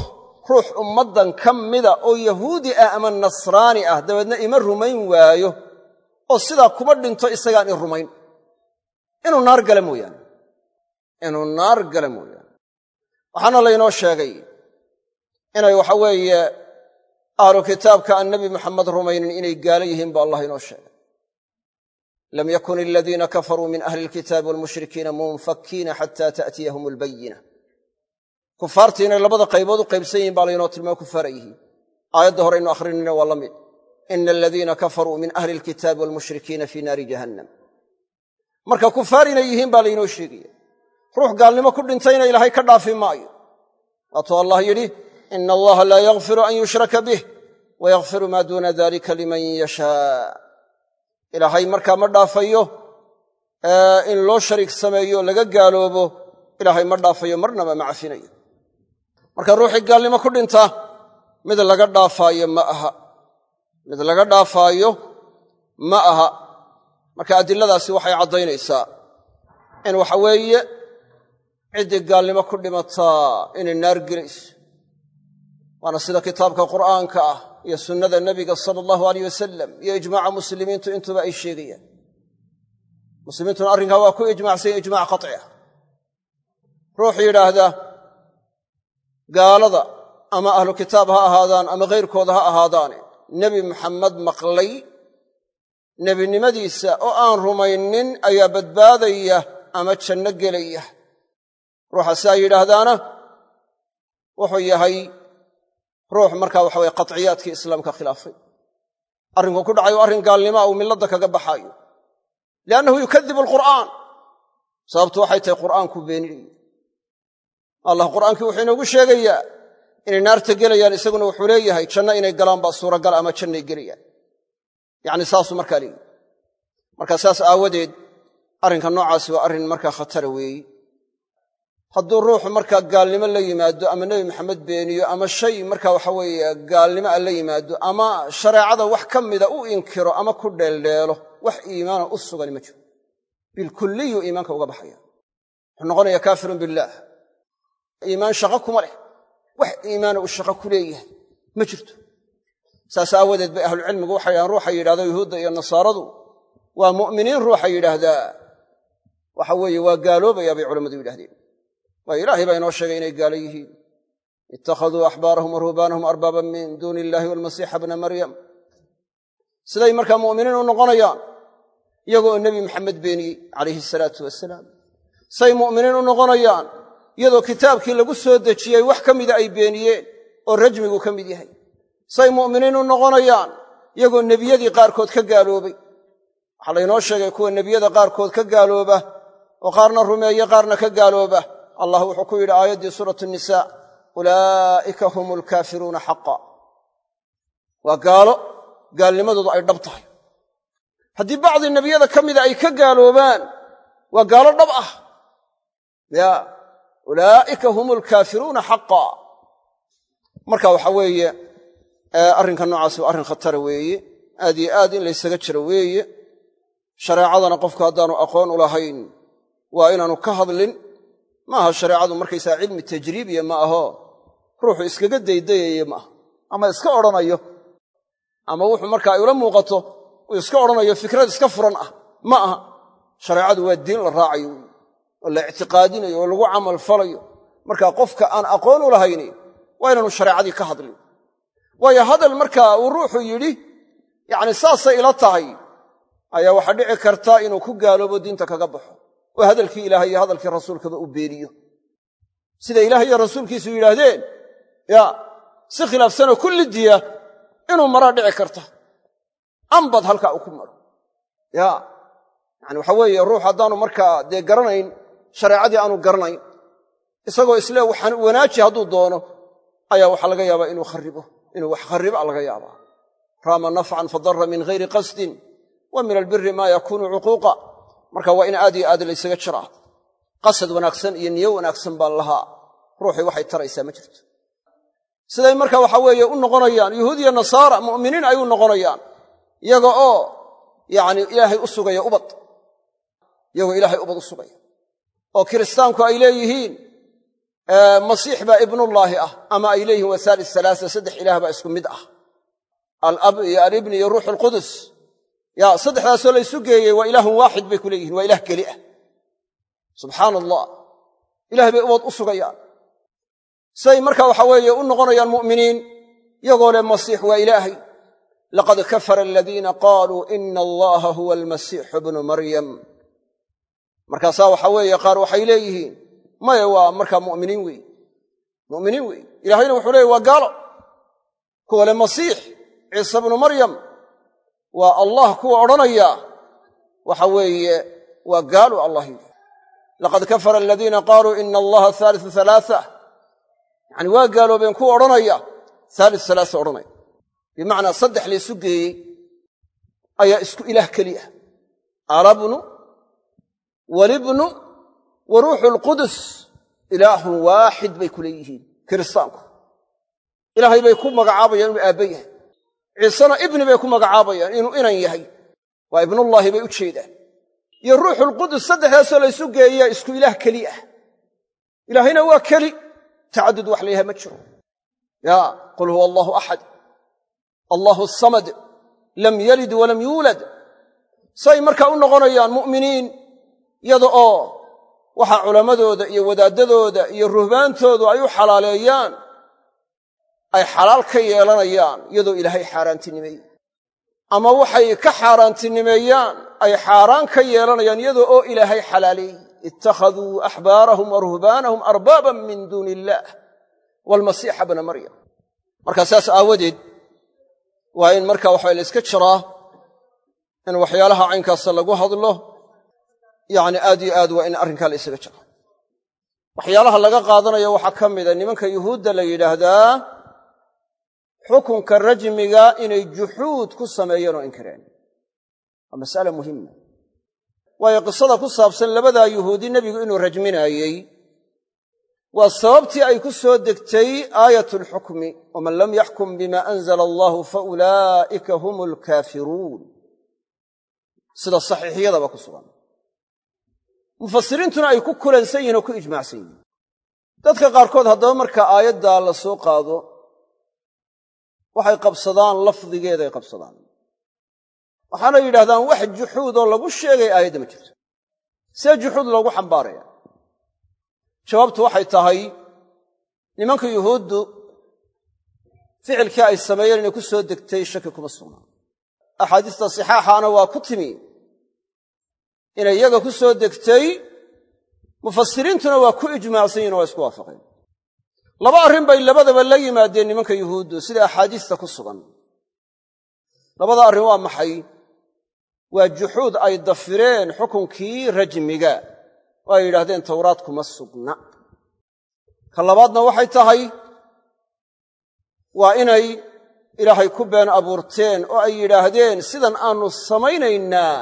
ruux ummaddan ka mida oo yahuudi ah ama nasraani ah dabeedna ima rumayn waayo oo sidaa kuma dhinto isagaan i rumayn inuu naar gala mooyaane inuu naar gala mooyaane. Waxaana laynoo sheegay inay waxa weeye ahlu kitaabka aan nebi maxamed rumaynin inay gaalo yihiin ba allah inoo sheegay. Lam yakun aladiina kafaruu min ahli alkitaabi walmushrikiina munfakiina xata ta'tiyahum albayina kufaartii inay labada qaybood u qaybsan yihiin baa laynoo tilmaamo kufaara yihiin. Aayadda horeynu akhrinayna waa la mid. Ina aladiina kafaruu min ahli alkitaabi walmushrikiina fii naari jahannam. Marka kufaar inay yihiin baa laynoo sheegaya ruux gaalnimo ku dhintayna ilaahay ka dhaafi maayo. Waatuu allah yidhi ina allaha laa yakfiru an yushraka bih wayakfiru maa duuna dalika liman yashaa. Ilaahay markaa ma dhaafayo in loo shariik sameeyo laga gaaloobo ilaahay ma dhaafayo marnaba ma cafinayo marka ruuxii gaalnimo ku dhinta mid laga dhaafaayo ma aha. Mid laga dhaafaayo ma aha. Marka adiladaasi waxay caddaynaysaa in waxa weeye ciddii gaalnimo ku dhimataa inay naar gelayso waana sida kitaabka qur'aanka ah iyo sunnada nebiga sala allahu aleyh wasalam iyo ijmaaca muslimiintu intuba ay sheegayaan. Muslimiintuna arrinkaa waa ku ijmacsanya ijmac qaci ah. Ruux yidhaahda gaalada ama ahlu kitaab ha ahaadaan ama khayrkooda ha ahaadaane nebi maxamed maqlay. Nebinimadiisa oo aan rumaynin ayaa badbaadaya ama janno gelaya ruuxa siaa yidhaahdaana wuxuu yahay ruux markaa waxa weye qatciyaadkii islaamka khilaafay. Arrinku ku dhacay arrin gaalnimaa uu milladda kaga baxaayo. Liannahu yukadibu alqur'aan. Sababtu waxay tahay qur'aanku beeninayo allah qur'aankii wuxuu inoogu sheegayaa inay naarta gelayaan isaguna wuxuu leeyahay janno inay galaan baa suuragal ama jannay gelayaan. Yacni saasuu markaa leeyihi marka saas aawadeed arrinka noocaasi waa arrin markaa khatara weeyi hadduu ruuxu markaa gaalnimo la yimaado ama nebi maxamed beeniyo ama shay marka waxa weeye gaalnimo a la yimaado ama shareecada wax ka mida u inkiro ama ku dheeldheelo wax iimaana u sugani ma jiro. Bilkulliyuu iimaanka uga baxaya. Wuxuu noqonaya kaafirun billaah iimaan shaqo kuma leh. Wax iimaana uu shaqo ku leeyahay ma jirto. Saas aawadeed bay ahlucilmigu waxay dhahaan ruuxa yidhahdo yuhuudda iyo nasaaradu. Waa mu'miniin ruuxa yidhaahdaa. Waxa weeye waa gaaloobayaa bay culammadu yidhahdeen waayo ilaahay baa inoo sheegay inay gaalo yihiin. Ittakhaduu axbaarahum wa ruhbaanahum arbaaban min duuni illahi walmasiixa bna maryam. Siday markaa mu'miniin u noqonayaan iyagoo nebi maxamed beeniyey calayhi salaatu wasalaam say mu'miniin u noqonayaan iyadoo kitaabkii lagu soo dejiyey wax ka mida ay beeniyeen oo rajmigu ka mid yahay. Say mu'miniin u noqonayaan iyagoo nebiyadii qaarkood ka gaaloobay. Waxaa laynoo sheegay kuwa nebiyada qaarkood ka gaalooba oo qaarna rumeeye qaarna ka gaalooba allah wuxuu ku yidhi aayaddii suuratu nisaa ulaa'ika hum alkaafiruuna xaqa. Waa gaalo gaalnimadoodu ay dhab tahay. Haddii bacdi nebiyada ka mida ay ka gaaloobaan waa gaalo dhab ah. Ya ulaa'ika hum alkaafiruuna xaqa. Marka waxa weeye arrinka noocaasi waa arrin khatara weeye aad iyo aad in laysaga jiro weeye. Shareecadana qofku haddaanu aqoon u lahayn waa inaanu ka hadlin maaha shareecadu markaysaa cilmi tajriibiya ma aho ruuxu iskaga daydayaye maaha ama iska odhanayo ama wuxuu marka ay ula muuqato uu iska odhanayo fikrad iska furan ah ma aha. Shareecadu waa diin la raacayo wey oo la ictiqaadinayo oo lagu camal falayo. Marka qofka aan aqoon u lahayni waa inaanu shareecadii ka hadlin waayo hadal marka uu ruuxu yidhi yacni saasay ila tahay ayaa waxaa dhici karta inuu ku gaaloobo diinta kaga baxo oo hadalkii ilaahay iyo hadalkii rasuulkaba uu beeniyo sida ilaah iyo rasuulkiisu yidhaahdeen ya si khilaafsanoo kulli diya inuu maraa dhici karta. Ambad halkaa uu ku maro. Ya yani waxa weeye ruux haddaanu markaa dee garanayn shareecadii aanu garanayn isagoo isle waxaan wanaaji hadduu doono ayaa waxaa laga yaabaa inuu kharibo inuu wax khariba laga yaabaa. Raama nafcan fadara min hayri qasdin wa min albiri maa yakuunu cuquuqa marka waa in aad iyo aad laysaga jiraa qasad wanaagsan iyo niyo wanaagsan baa lahaa. Ruuxii waxay taraysaa ma jirto. Siday marka waxa weeye u noqonayaan yuhuud iyo nasaara mu'miniin ay u noqonayaan. Iyaga oo yacni ilaahay u sugaya ubad. Iyagoo ilaahay ubad u sugaya. Oo kiristaanku ay leeyihiin masiix baa ibnullaahi ah ama ay leeyihiin waa saalis salaasa saddex ilaah baa isku mid ah. Alab iyo alibni iyo ruuxu alqudus ya saddexdaasoo laysu geeyey waa ilaahun waaxid bay ku leeyihiin waa ilaah keli ah. Subxaana allah ilahay bay ubad u sugayaan. Say marka waxa weeye u noqonayaan mu'miniin iyagoo leh masiix waa ilaahay. Laqad kafara aladiina qaaluu ina allaha huwa almasiixu bnu maryam. Markaasaa waxa weeye qaar waxay leeyihiin maya waa markaa muminiin wey mu'miniin weeye ilaahayna wuxuu leeyay waa gaalo. Kuwa le masiix ciise bnu maryam waa allah kuwa odhanaya. Waxa weeye waa gaalo allah yidhi. Laqad kafara aladiina qaaluu ina allaha haalisu halaaa yacani waa gaaloobeen kuwa odhanaya haalis halaasa odhanaya. Bimacnaa saddex laysu geeyey ayaa isku ilaah keli ah. Alabnu walibnu wa ruuxu alqudus ilaahun waaxid bay ku leeyihiin kiristaanku. Ilaahay bay ku magacaabayaan inuu aabba yahay ciisena ibni bay ku magacaabayaan inuu inan yahay. Waa ibnullaahi bay u jeedaan. Iyo ruuxulqudus saddexdaasoo laysu geeyaa isku ilaah keli ah. Ilaahayna waa keli. Tacadud wax la yahay ma jiro. Yaa qul huwa allaahu axad allaahu samad. Lam yalid walam yuulad say markaa u noqonayaan mu'miniin iyada oo waxaa culammadooda iyo wadaaddadooda iyo ruhbaantoodu ay u xalaaleeyaan ay xalaal ka yeelanayaan iyadoo ilaahay xaaraantinimeeyey. Ama waxay ka xaaraantinimeeyaan ay xaaraan ka yeelanayaan iyadoo oo ilaahay xalaaleeyey. Ittakhaduu axbaarahum wa ruhbaanahum arbaaban min duuni illaah waalmasiixa bna maryam. Markaa saas aawadeed waa in marka waxa la yska jiraa in waxyaalaha caynkaasa lagu hadlo yacni aad yo aad waa in arrinkaa la ysaga jira waxyaalaha laga qaadanayo waxaa ka mida nimanka yuhuudda la yidhaahdaa xukunka rajmiga inay juxuud ku sameeyeen oo inkireen waa mas'ala muhima waayo qisada ku saabsan labadaa yuhuudi nebigu inuu rajminaayey waa sababtii ay ku soo degtay aayat alxukmi waman lam yaxkum bima anzala allahu fa ulaa'ika hum alkaafiruun sida saxiixiyadaba ku sugan. Mufasiriintuna ay ku kulansan yihiin oo ku ijmaacsan yihiin. Dadka qaarkood haddaba marka aayaddaa la soo qaado waxay qabsadaan lafdigeeday qabsadaan. Waxaana yidhahdaan wax juxuudoo lagu sheegay aayadda ma jirto. See juxuud loogu xambaaraya. Jawaabtu waxay tahay nimanka yuhuuddu ficilkii ay sameeyeen inay ku soo degtay shaki kuma sugnaa axaadiista sixaaxaana waa ku timi inay iyaga ku soo degtay mufasiriintuna waa ku ijmaacsan yihiin waa isku waafaqeen laba arrin bay labadaba la yimaadeen nimanka yuhuuddu sida axaadiista ku sugan. Labada arrin waa maxay? Waa juxuud ay dafireen xukunkii rajmiga oo ay yidhahdeen tawraad kuma sugna. Ka labaadna waxay tahay waa inay ilaahay ku been abuurteen oo ay yidhaahdeen sidan aanu samaynaynaa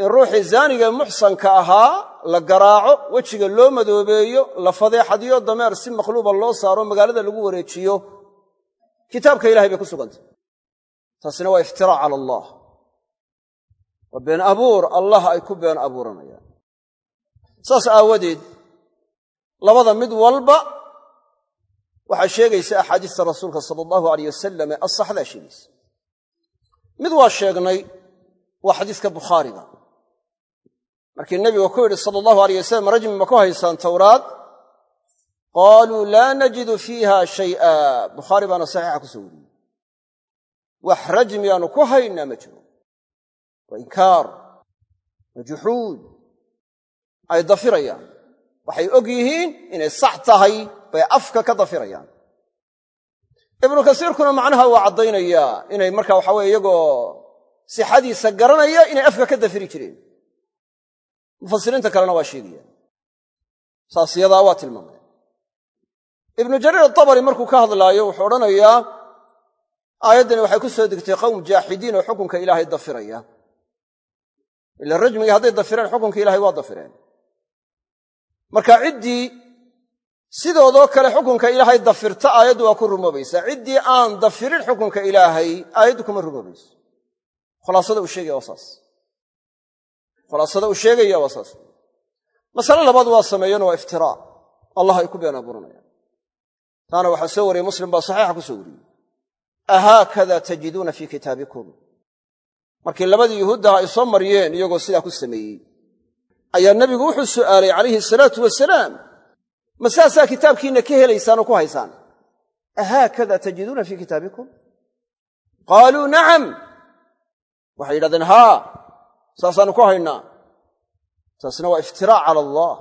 in ruuxii zaaniga muxsanka ahaa la garaaco wejiga loo madoobeeyo la fadeexadiyo dameer si makhluuba loo saaro magaalada lagu wareejiyo kitaabka ilahay bay ku sugantay. Taasina waa iftiraac cala allah. Waa been abuur allah ay ku been abuuranayaan. Saas aawadeed labada mid walba waxaa sheegaysa axaadiista rasuulka sala allahu alayh wasalam ee asaxdaa sheegaysa. Mid waa sheegnay waa xadiiska bukhaariga markii nebigu ku yidhi sala allahu alayh wasalam rajmi ma ku haysaan tawraad? Qaaluu laa najidu fiiha shay'a. Bukhaari baana saxiixa ku soo wariyey. Wax rajmi aanu ku haynaa ma jiro. Waa inkaar waa juxuud ay dafirayaan. Waxay og yihiin inay sax tahay bay afka ka dafirayaan. Ibnu kasiirkuna macnaha waa caddaynayaa inay marka waxa weye iyagoo sixadiisa garanaya inay afka ka dafiri jireen mufasiriinta kalena waa sheegayaan. Saas yadaa waa tilmaamaya ibnu jariir atabari markuu ka hadlaayo wuxuu odhanayaa aayaddani waxay ku soo degtay qowm jaaxidiin oo xukunka ilaahay dafiraya. Ila rajmigii hadday dafireen xukunka ilahay waa dafireen. Marka ciddii sidoodoo kale xukunka ilaahay dafirta aayaddu waa ku rumoobaysaa ciddii aan dafirin xukunka ilaahay aayaddu kuma rumoobayso khulaasada uu sheegaya waa saas khulaasada uu sheegaya waa saas. Masale labaad waa sameeyeen waa iftiraa allah ay ku been abuuranayaan. Taana waxaa soo wariyey muslim baa saxiixa ku soo wariyey ahaakada tajiduuna fii kitaabikum. Markii labadii yuhuuddaha ay soo mariyeen iyagoo sidaa ku sameeyey. Ayaa nebigu wuxuu su'aalay calayhi salaatu wasalaam ma saasaa kitaabkiinna ka helaysaan oo ku haysaan? Ahaakada tajiduuna fii kitaabikum? Qaaluu nacam. Waxay yidhahdeen haa saasaannu ku haynaa. Taasna waa iftiraac cala allah.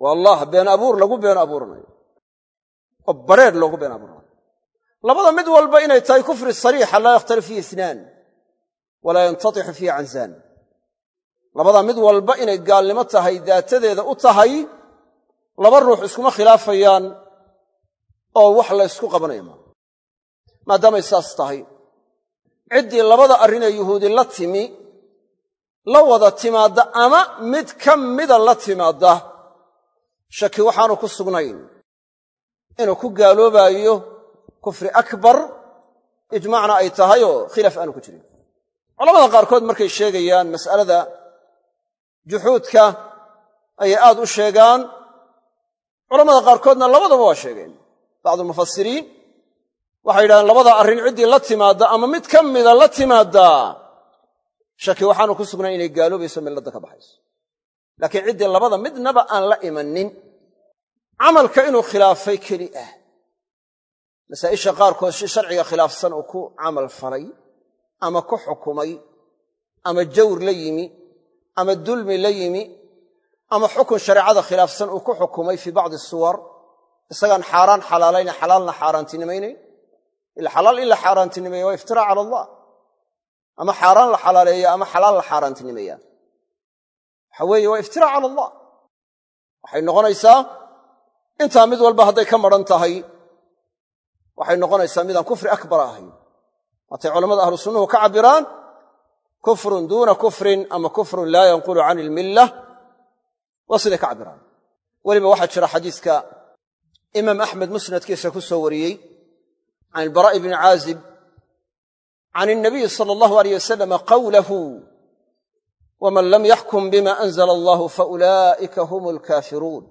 Waa allah been abuur lagu been abuuranayo oo bareer loogu been abuuranayo labada mid walba inay tahay kufri sariixa laa yakhtalif fiihi isnaan walaa yantatixu fiihi canzaan labada mid walba inay gaalnimo tahay daatadeeda u tahay laba ruux iskuma khilaafayaan oo wax la ysku qabanaya maa maadaamay saas tahay. Ciddii labada arrinee yuhuudi la timi la wada timaadda ama mid ka mida la timaadda. Shaki waxaanu ku sugnayn. Inuu ku gaaloobaayo kufri akbar ijmaacna ay tahay oo khilaaf aanu ku jirin. Culamada qaarkood markay sheegayaan mas'alada juxuudka ayay aad u sheegaan. Culamada qaarkoodna labadaba waa sheegeen. Bacdu mufasiriin waxay yidhahdeen labada arrin ciddii la timaadda ama mid ka mida la timaaddaa shaki waxaanu ku sugnay inay gaaloobayso milladda ka baxayso. Laakiin ciddii labada midnaba aan la imanin camalka inuu khilaafay keli ah. Masaa'isha qaarkood si sharciga khilaafsan uu ku camal falay ama ku xukumay ama jawr la yimi ama dulmi la yimi ama xukun shareecada khilaafsan uu ku xukumay fii bacdi suwar isagaan xaaraan xalaalayna xalaalna xaaraantinimaynayn. Ila xalaal in la waa iftiraac cala allah ama xaaraan la xalaaleeya ama xalaal la xaaraantinimeeya. Waxa weeye waa iftiraac cala allah. Waxay noqonaysaa intaa mid walba hadday ka maran tahay waxay noqonaysaa midaan kufri akbara ahayn. Waatay culamada ahlu sunnuhu ka cabbiraan kufrun duuna kufrin ama kufrun laa yanqulu can ilmillah waa siday ka cabbiraan. Weliba waxaa jira xadiiska imaam axmed musnadkiisa ku soo wariyey can ilbaraa'i bni caazib can ilnabiyi sala allahu aleyh wasalama qawlahu waman lam yaxkum bima anzla allahu faulaa'ika hum alkaafiruun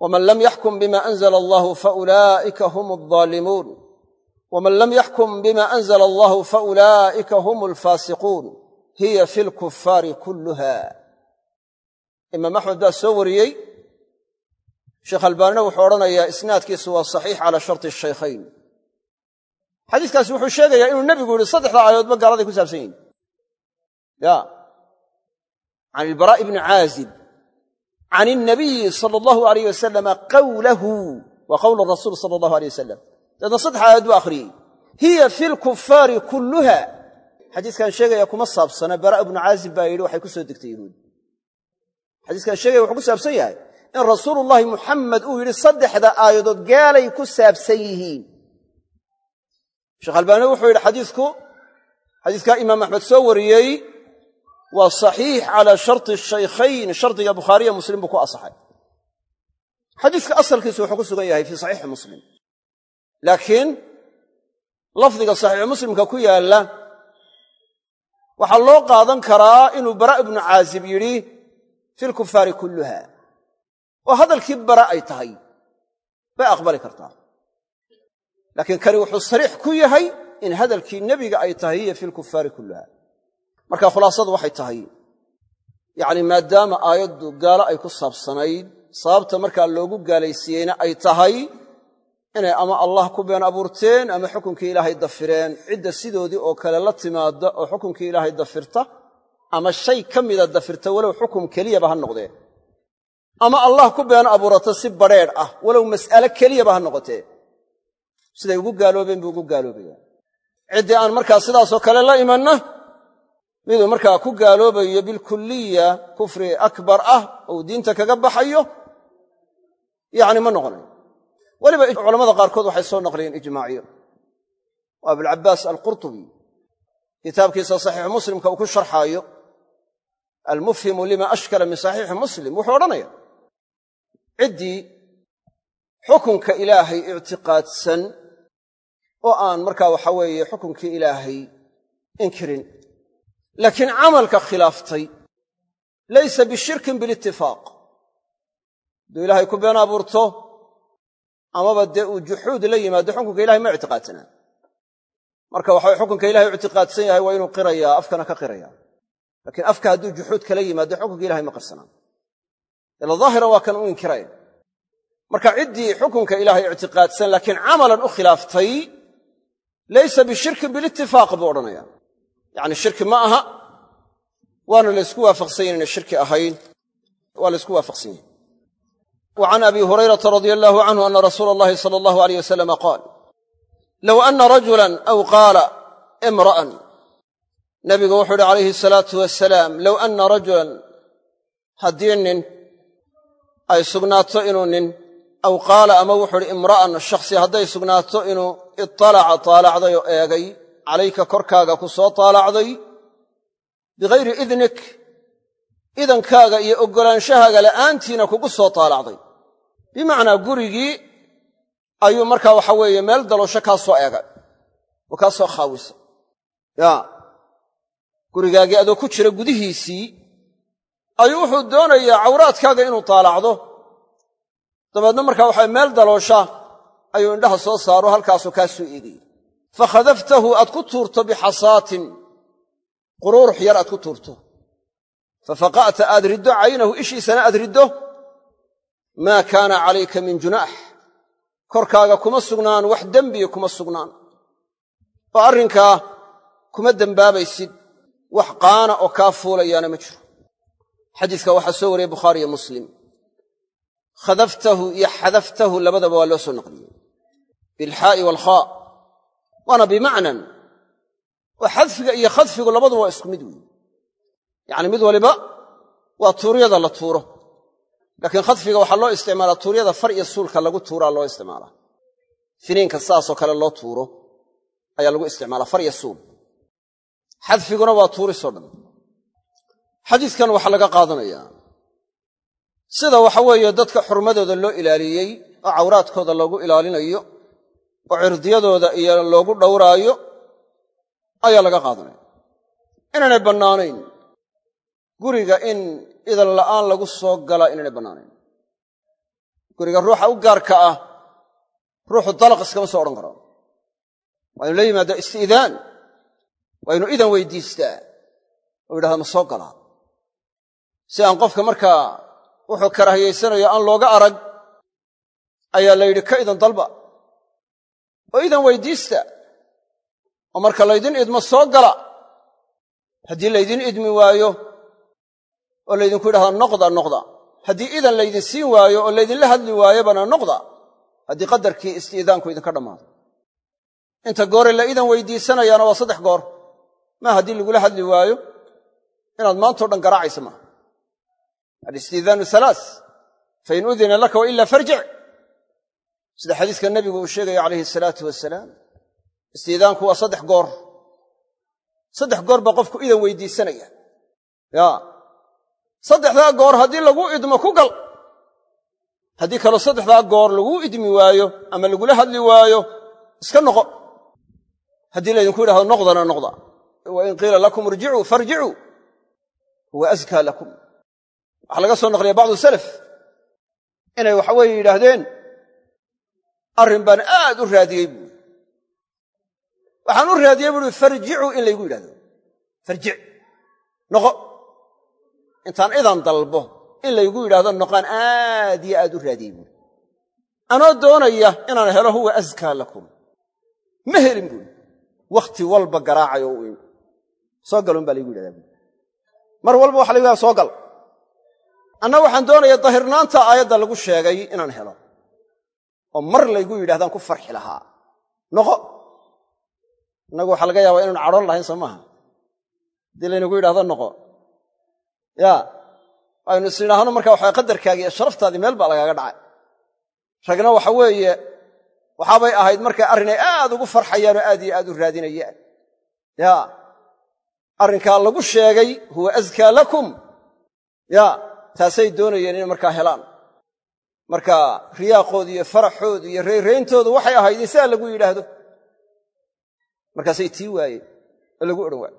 waman lam yaxkum bima anzla allahu faulaa'ika hum aldaalimuun waman lam yaxkum bima anzla allahu faulaa'ika hum alfaasiquun hiya fi lkufaari kulluha imaam axmed baa soo wariyey sheekh albaanina wuxuu odhanayaa isnaadkiisu waa saxiix cala sharti shaykhayn xadiiskaasi wuxuu sheegayaa inuu nebigu yihi saddexda aayadoodba gaaladay ku saabsan yihiin ya. Can ilbaraa'i bni caazib can ilnabiyi sala allahu alayh wasalama qawlahu waa qowlu rasuul sala allahu aleyh wasalam dabeedna saddex aayad buu akhriyey hiya fi lkufaari kulluha. Xadiiskan sheegaya kuma saabsana baraa' ibnu caazib baa yidhi waxay ku soo degtay yahuud. Xadiiskan sheegaya wuxuu ku saabsan yahay in rasuulullaahi muxamed uu yidhi saddexda aayadood gaalay ku saabsan yihiin sheekh albaani wuxuu yidhi xadiisku xadiiskaa imaam axmed soo wariyey waa saxiix calaa sharti shaykhayn shardiga bukhaariya muslim buu ku asaxay. Xadiiska asalkiisu wuxuu ku sugan yahay fii saxiixi muslim. Laakiin lafdiga saxiixu muslimka ku yaalla waxaa loo qaadan karaa inuu bara' ibnu caazib yidhi fi lkufaari kulluha. Oo hadalkii bara ay tahay bay aqbali kartaa laakiin kani wuxuu sariix ku yahay in hadalkii nebiga ay tahay hiya fi lkufaari kulluha. Marka khulaasadu waxay tahay yacni maadaama aayaddu gaalo ay ku saabsanayd sababta markaa loogu gaalaysiiyeyna ay tahay inay ama allah ku been abuurteen ama xukunkii ilaahay dafireen. Cidda sidoodii oo kale la timaada oo xukunkii ilaahay dafirta ama shay ka mida dafirta walow xukum keliyaba ha noqdee. Ama allah ku been abuurata si badrheedh ah walow mas'ale keliyaba ha noqotee siday ugu gaaloobeen buu ugu gaaloobayaa. Ciddii aan markaa sidaasoo kale la imanna miduu markaa ku gaaloobayo bilkulliya kufri akbar ah ou diinta kaga baxayo yacni ma noqonayo weliba culamada qaarkood waxay soo naqliyeen ijmaaciyo. Waa abulcabaas alqurtubi kitaabkiisa saxiixu muslimka uu ku sharxaayo almufhimu lima ashkala min saxiixi muslim wuxuu odhanaya ciddii xukunka ilaahay ictiqaadsan oo aan markaa waxa weeye xukunkii ilaahay inkirin. Laakiin camalka khilaaftay laysa bishirkin bilitifaaq hadduu ilaahay ku been abuurto amaba dee uu juxuud la yimaado xukunka ilahay ma ictiqaadsanaa. Marka waxaway xukunka ilahay u ictiqaadsan yahay waa inuu qirayaa afkana ka qiraya laakiin afka hadduu juxuud kala yimaado xukunka ilahay ma qirsanaa ila daahiran waa kan u inkiraya marka ciddii xukunka ilaahay ictiqaadsan laakiin camalan u khilaaftay laysa bishirkin bilitifaaq buu odhanaya. Yacni shirki ma aha waana laysku waafaqsan yahin inay shirki ahayn. Waa laysku waafaqsan yahi wa can abi hurayrata radia allahu canhu ana rasuula allahi sala allahu aleyh wasalama qaal low ana rajulan aw qaala imra'an. Nabigu wuxuu uhi calayhi asalaatu wasalaam low anna rajulan haddii nin ay sugnaato inuu nin aw qaala ama wuxuu uhi imra'an shakhsi hadday sugnaato inuu iطalaca taalacday oo eegay calayka korkaaga ku soo taalacday bigayri idnik idankaaga iyo oggolaanshahaaga la'aantiina kugu soo taalacday. Bimacnaa gurigii ayuu markaa waxa weeye meel dalosho kaa soo eegay oo kaa soo khaawisa. Yaa gurigaagii adoo ku jira gudihiisii ayuu wuxuu doonayaa cawraadkaaga inuu taalacdo dabeedna markaa waxaa meel daloosha ayuu indhaha soo saaro halkaasuu kaa soo eegaya fakhadaftahu aad ku tuurto bixasaatin quruurux yar aad ku tuurto. Fafaqa'ta aad riddo caynahu ishiisana aad riddo maa kaana calayka min junaax korkaaga kuma sugnaan wax dembiya kuma sugnaan. Oo arrinkaa kuma dembaabaysid wax qaana oo kaa fuulayaana ma jiro. Xadiiska waxaa soo wariyey bukhaari iyo muslim khadaftahu iyo xadaftahu labadaba waa loo soo naqliyey. Bilxaa'i waalkhaa waana bimacnan. Oo xadfiga iyo khadfigu labaduba waa isku mid weeye yacni mid waliba waa tuuryada la tuuro. Laakiin khadfiga waxaa loo isticmaalaa tuuryada far iyo suulka lagu tuuraa loo isticmaalaa. Finiinka saasoo kale loo tuuro ayaa lagu isticmaalaa far iyo suul. Xadfiguna waa tuurisoo dhan. Xadiiskan waxaa laga qaadanayaa sida waxa weeye dadka xurmadooda loo ilaaliyey oo cawraadkooda loogu ilaalinayo oo cirdiyadooda iyo loogu dhowraayo ayaa laga qaadanaya inaanay bannaanayn. Guriga in idan la'aan lagu soo galaa inaanay bannaanayn. Guriga ruuxa u gaarka ah ruuxu dalaq iskama soo odhan karo. Waa la yimaadaa isti'daan. Waa inu idan weydiistaa. Oo yidhahda ma soo galaa si aan qofka markaa wuxuu karaahiyaysanayo aan looga arag ayaa la yidhi ka idan dalba oo idan weydiista oo marka laydin idmo soo gala haddii laydin idmi waayo oo laydinku yidhahda noqda noqda. Haddii idan laydin siin waayo oo laydinla hadli waayobana noqda haddii qadarkii isti'daanku idinka dhammaado. Inta goore la idan weydiisanayaana waa saddex goor. Maa haddii lagula hadli waayo inaad maantao dhan garaacaysa maaha alistiidaanu halaa fain udina laka wa ila farjic sida xadiiska nebigu uu sheegayo calayhi asalaatu wasalaam istiidaanku waa saddex goor. Saddex goor baa qofku idan weydiisanaya. Ya saddexdaa goor haddii lagu idmo ku gal haddii kaloo saddexdaa goor laguu idmi waayo ama lagula hadli waayo iska noqo. Haddii laydinku yidhahdo noqdana noqda. Wa in qiila lakum irjicuu farjicuu huwa askaa lakum waxaa laga soo naqliya bacdu salaf. Inay waxaweeye yidhaahdeen. Arrin baan aad u raadiyey buui waxaan u raadiyey buui farjicuu in laygu yidhahdo farjic noqo. Intaan idan dalbo in laygu yidhahdo noqaan aad iyo aad u raadiyey buui anoo doonaya inaan helo huwa askaa lakum. Ma helin buui wakhti walba garaacayo soo galun baa laygu yidhahdaa buui mar walba waxa laygu yhahda soo gal anna waxaan doonaya dahirnaanta aayadda lagu sheegay inaan helo. Oo mar laygu yidhahdaan ku farxi lahaa. Noqo. Innagu waxaa laga yaabaa inaynu cadhoon lahayn soo maaha. Haddii laynagu yidhahdo noqo. Ya aynu is idhaahno marka waxa qadarkaagii sharaftaadii meel baa lagaaga dhacay. Ragna waxa weeye waxaabay ahayd marka arrinay aad ugu farxayaan oo aad iyo aad u raadinayaan. Ya arrinkaa lagu sheegay huwa askaa lakum. Ya taasay doonayeen inay markaa helaan. Marka riyaaqoodu iyo faraxoodu iyo reyrayntoodu waxay ahayd in sidaa lagu yidhaahdo. Markaasay tii waayeen oo lagu odhan waaye.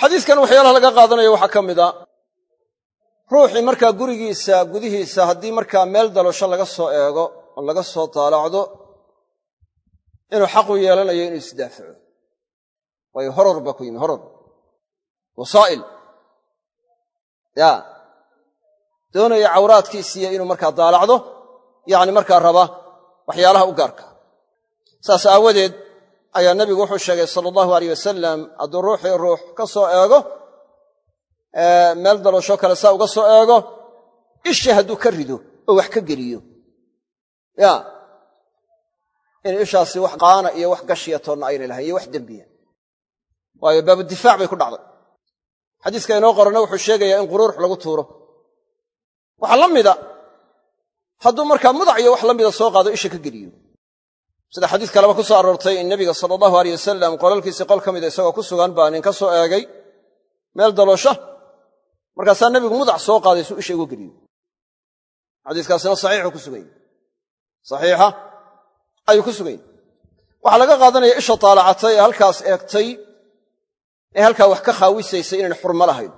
Xadiiskan waxyaalaha laga qaadanaya waxaa ka mid a. Ruuxii markaa gurigiisa gudihiisa haddii markaa meel dalosho laga soo eego oo laga soo daalacdo inuu xaqu yeelanayo inuu isdaafaco. Waayo horor baa ku yimi horor. Wasaa'il. Ya doonaya cawraadkiisiiyo inuu markaa daalacdo yacni markaa raba waxyaalaha u gaarka. Saas aawadeed ayaa nebigu wuxuu sheegay sala allahu aleyh wasalam hadduu ruuxii ruux ka soo eego meel dalosho kale saa uga soo eego ishii hadduu ka rido oo wax ka geliyo. Ya in ishaasi wax qaana iyo wax gashiya toonna aynay lahayn iyo wax dembiya. Waayo baabudifaac bay ku dhacday. Xadiiska inoo qorana wuxuu sheegayaa in quruurux lagu tuuro waxaa la mida hadduu markaa mudac iyo wax la mida soo qaado isha ka geliyo. Sida xadiis kaleba ku soo aroortay in nebiga sala allahu aleyh wasalam qolalkiisii qol ka mida isagoo ku sugan baa nin ka soo eegay meel daloosha. Markaasaa nebigu mudac soo qaaday suu isha uga geliyo. Xadiiskaasina saxiixu ku sugan yahy saxiixa ayuu ku sugan waxaa laga qaadanaya isha taalacatay ee halkaas eegtay ee halkaa wax ka khaawisaysay inayn xurmo lahayn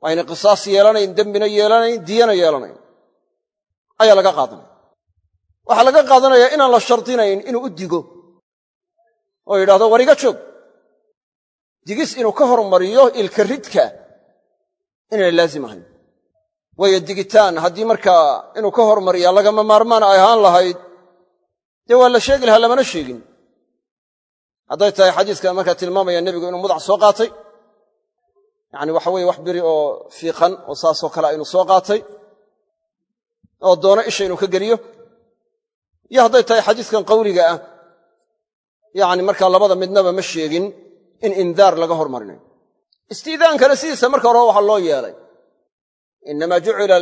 waa aynay qisaas yeelanayn dembina yeelanayn diyana yeelanayn. Ayaa laga qaadanaya. Waxaa laga qaadanayaa inaan la shardinayn inuu u digo. Oo yidhahdo war iga joog. Digis inuu ka hormariyo ilka ridka inayna laazim ahayn. Waayo digitaan. Haddii markaa inuu ka hormariyaa lagama maarmaan ay ahaan lahayd dee waa la sheegi lahaa lamana sheegin. Hadday tahay xadiiska markaa tilmaamaya nebigu inuu mudac soo qaatay yacni waxa weye wax beri oo fiiqan oo saasoo kale inuu soo qaatay oo doono isha inuu ka geliyo. Iyo hadday tahay xadiiskan qawliga ah yacni markaa labada midnaba ma sheegin in indaar laga hormarinayo. Istiidaankana sidiisa marka hore waxaa loo yeelay. Inamaa jucila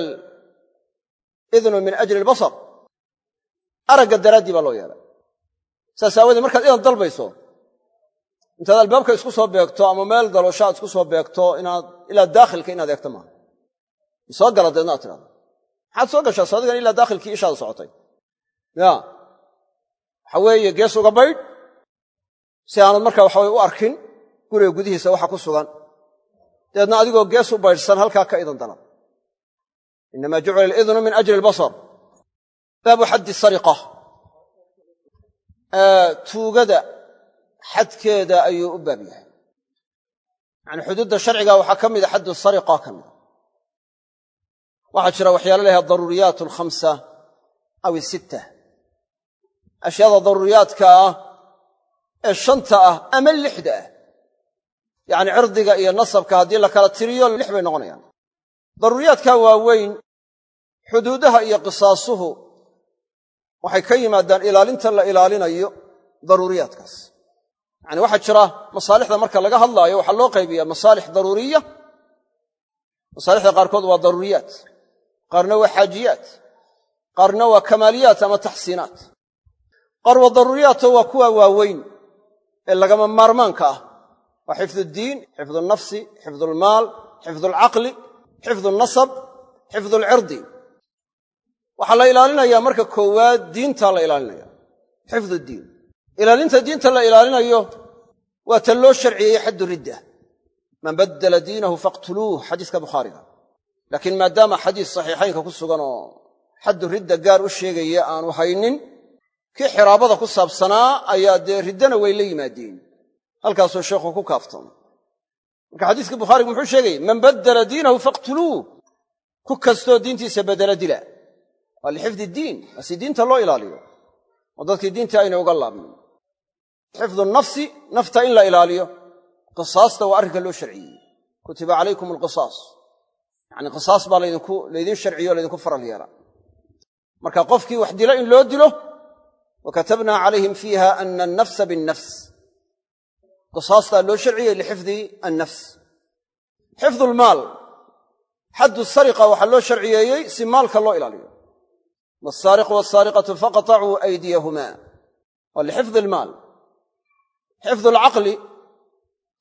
alidnu min ajli albasar. Aragga daraaddii baa loo yeelay. Saas aawoodee markaad idan dalbayso intaad albaabka isku soo beegto ama meel dalooshaad isku soo beegto inaad ilaa daakhilka inaad eegto maaha soo gala deedna ad tidhahdo maxaad soo gashaa sadigan ilaa daakhilkii ishaada socotay? Ya. Waxa weeye gees uga baydh. Si aanad markaa waxaweye u arkin guriga gudihiisa waxa ku sugan. Dabeedna adigoo gees u baydhsan halkaa ka idan dalan inamaa jucila alidnu min ajli albasar. Baabu xaddi sariqa tuugada xadkeeda ayuu u baab yahay. Xuduudda sharciga waxaa ka mida xaddu sariqa ka mida waxaa jira waxyaala layahay daruuriyaat alkhamsa aw isitta ashyaada daruuriyaadka ah ee shanta ah ama lixda ah. Yacni cirdiga iyo nasabka haddii la kala tiriyo lix bay noqonayaan. Daruuriyaadka waaweyn xuduudaha iyo qisaasuhu waxay ka yimaadaan ilaalintan la ilaalinayo daruuriyaadkaas yacani waxaa jira masaalixda marka laga hadlaayo waxaa loo qaybiyaa masaalix daruuriya. Masaalixda qaarkood waa daruuriyaat. Qaarna waa xaajiyaat. Qaarna waa kamaaliyaat ama taxsiinaat. Qaar waa daruuriyaato waa kuwa waaweyn ee lagama maarmaanka ah. Waa xifdu ddiin xifdu nafsi xifdu lmaal xifdu alcaqli xifdu nasab xifdu alcirdi waxaa la ilaalinayaa marka koowaad diintaa la ilaalinaya xifdu ddiin ilaalinta diinta la ilaalinayo waa ta loo sharciyeeyey xaddu ridda. Man baddala diinahu faqtuluuh xadiiska bukhaariga laakiin maadaama xadiis saxiixaynka ku sugan oo xaddu ridda gaar u sheegaya aanu haynin kii xiraabada ku saabsanaa ayaa dee riddana way la yimaadeen. Halkaasuu sheekhu ku kaaftoomay marka xadiiskii bukhaarigu muxuu sheegaya man baddala diinahu faqtuluuh. Ku kastoo diintiisa bedela dila. Waa lixifdi diin waa diinta loo ilaaliyo oo dadkii diintii aynay uga laabmin xifdu nafsi nafta in la ilaaliyo. Qisaasta waa arrinka loo sharciyey. Kutiba calaykum alqisaas. Yacni qisaas baa laydin sharciyo o laydinku faral yeela. Marka qofkii wax dila in loo dilo wa katabnaa calayhim fiiha ana annafsa binnafs. Qisaastaa loo sharciyey lixifdi annafs. Xifdu lmaal xaddu sariqa waxaa loo sharciyeeyey si maalka loo ilaaliyo. Wasaariqu wasaariqatu faqtacuu aydiyahumaa. Waa lixifdi almaal xifdu alcaqli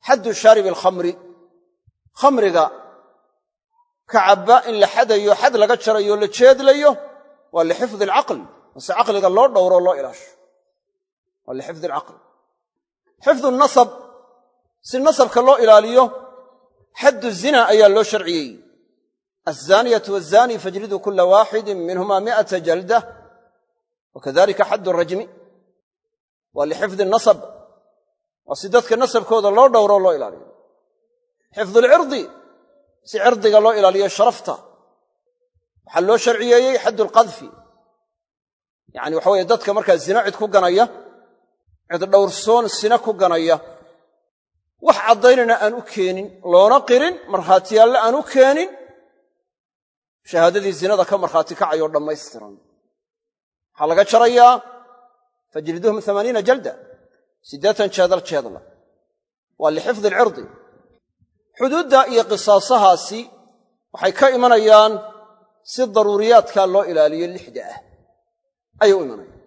xaddu shaaribi alkhamri. Khamriga ka cabba in la xadayo xad laga jarayo la jeedlayo waa lixifdi alcaql mase caqliga loo dhowro loo ilaasho. Waa lixifdi alcaql xifdu nasab si nasabka loo ilaaliyo xaddu zina ayaa loo sharciyey. Alzaaniyatu wazaani fajliduu kula waaxidin minhuma mi'ata jalda wakadalika xaddu rajmi. Waa lixifdi nasab waa si dadka nasabkooda loo dhowro loo ilaaliyo. Xifdu alcirdi si cirdiga loo ilaaliyo sharafta. Waxaa loo sharciyeeyey xaddu alqadfi yacani waxa weye dadka markaa zina cid ku ganaya cid dhowrsoon sina ku ganaya wax caddaynana aan u keenin loona qirin markhaatiyaalle aan u keenin shahaadadii zinada ka markhaati kacayoo dhammaystiran. Waxaa laga jarayaa fajliduhum amaaniina jalda siddeetan jeedal jeedla waa lixifdi alcirdi xuduudda iyo qisaasahaasi waxay ka imanayaan si daruuriyaadkaa loo ilaaliyo lixda ah. Ayay u imanayaan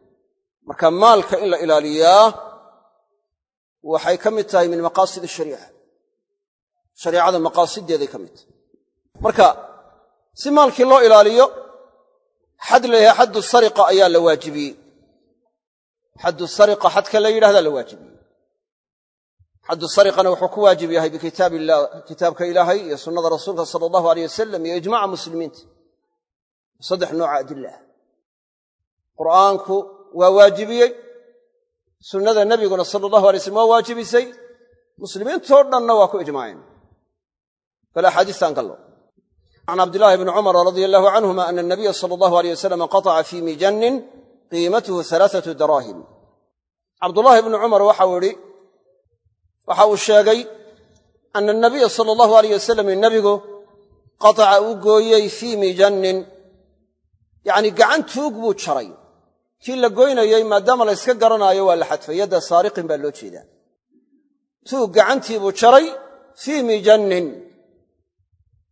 marka maalka in la ilaaliyaa waxay ka mid tahay min maqaasid ashariica shariicada maqaasideeday ka mid. Tahay marka si maalkii loo ilaaliyo xad layahay xaddu sariqa ayaa la waajibiyey xaddu sariqa xadka la yidhahdaa la waajibiyey xaddu sariqana wuxuu ku waajib yahay bikitaab illah kitaabka ilaahay iyo sunnada rasuulka sala allahu aleyh wasalam iyo ijmaca muslimiinta saddex nooca adila ah qur'aanku waa waajibiyey sunnada nebiguna sala allahu alay slam waa waajibisay muslimiintoo dhanna waa ku ijmaaceen bal axaadiistaan gallo can cabdillaahi bni cumara radia allahu canhuma ana anabiya sala allahu aleyh wasalam qataca qiimatuhu alaaatu daraahim. Cabdullaahi bni cumar waxau idhi waxa uu sheegay ana anabiya sala allahu aleyh wasalam nebigu qataca uu gooyey fii mijannin yacnii gacan tuug buu jaray. Kii la goynayey maadaama la yska garanaayo waa la xadfay. Yadda saariqin baa loo jeedaa. Tuug gacantii buu jaray fii mijannin.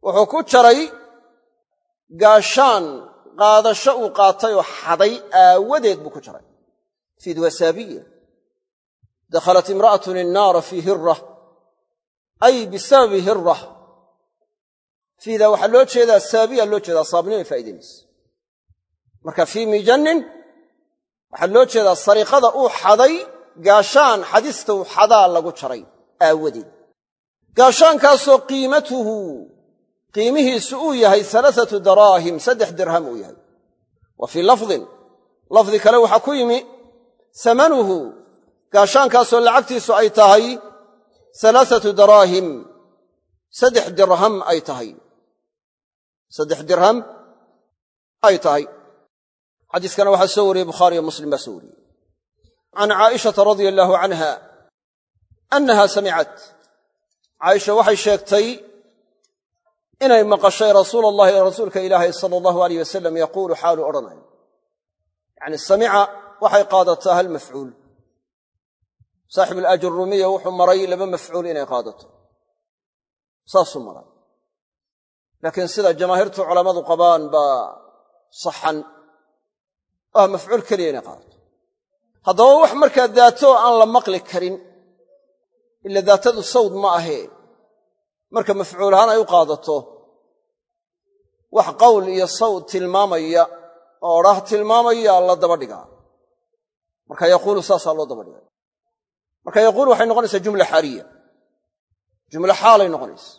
Wuxuu ku jaray gaashaan qaadasho uu qaatay oo xaday aawadeed buu ku jaray fiid wasaabiya dakhalat imra'atun innaara fii hirra. Ay bisababi hirra. Fiidaa waxaa loo jeedaa saabiya loo jeedaa saabnimay faa'idaynaysa marka fii mijannin waxaa loo jeedaa sariiqada uu xaday gaashaan xadista uu xadaa lagu jaray aawadeed. Gaashaankaasoo qiimatuhu qiimihiisu uu yahay alaaatu daraahim saddex dirham uu yahay. Wa fii lafdin lafdi kale waxaa ku yimi samanuhu gaashaankaasoo lacagtiisu ay tahay alaaatu daraahim saddex dirham ay tahay. Saddex dirham ay tahay. Xadiiskana waxaa soo wariyey bukhaariyo muslim baa soo wariyey. Can caaishata inay maqashay rasuula allahi rasuulka ilaahay sala allahu aleyh wasalam yaquulu xaalu odhanayo yacni samica waxay qaadataa hal mafcuul. Saaxib alajrumiya wuxuu maray laba mafcuul inay qaadato. Saasuu maray. Laakiin sida jamaahiirtu culammadu qabaan baa saxan oo ah mafcuul keliya inay qaadato. Haddaba wax markaa daato aan la maqli karin ila daatadu sawd ma ahee marka mafcuul ahaan ay u qaadato wax qowl iyo sawd tilmaamaya oo odhaah tilmaamaya la daba dhigaa. Marka yaquulu saasaa loo daba dhiga marka yaquulu waxay noqonaysaa jumla xaaliya. Jumla xaalay noqonaysa.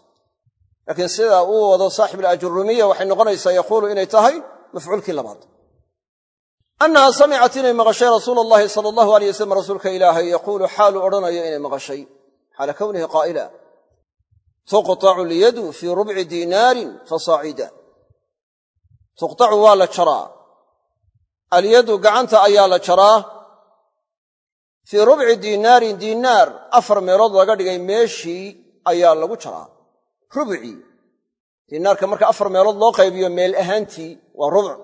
Laakiin sidaa uu wado saaxib alajrumiya waxay noqonaysaa yaquulu inay tahay mafcuulkii labaad. Annaha samicat inay maqashay rasuula allahi sala allahu aleyh wasalam rasuulka ilaahay yaquulu xaalu odhanayo inay maqashay. Xaala kownihi qaa'ila tuqطacu lyadu fii rubci diinaarin fasaacida tuqطacu waa la jaraa. Alyadu gacanta ayaa la jaraa. Fii rubci diinaarin diinaar afar meelood laga dhigay meeshii ayaa lagu jaraa. Rubcii diinaarka marka afar meelood loo qaybiyo meel ahaantii waa rubc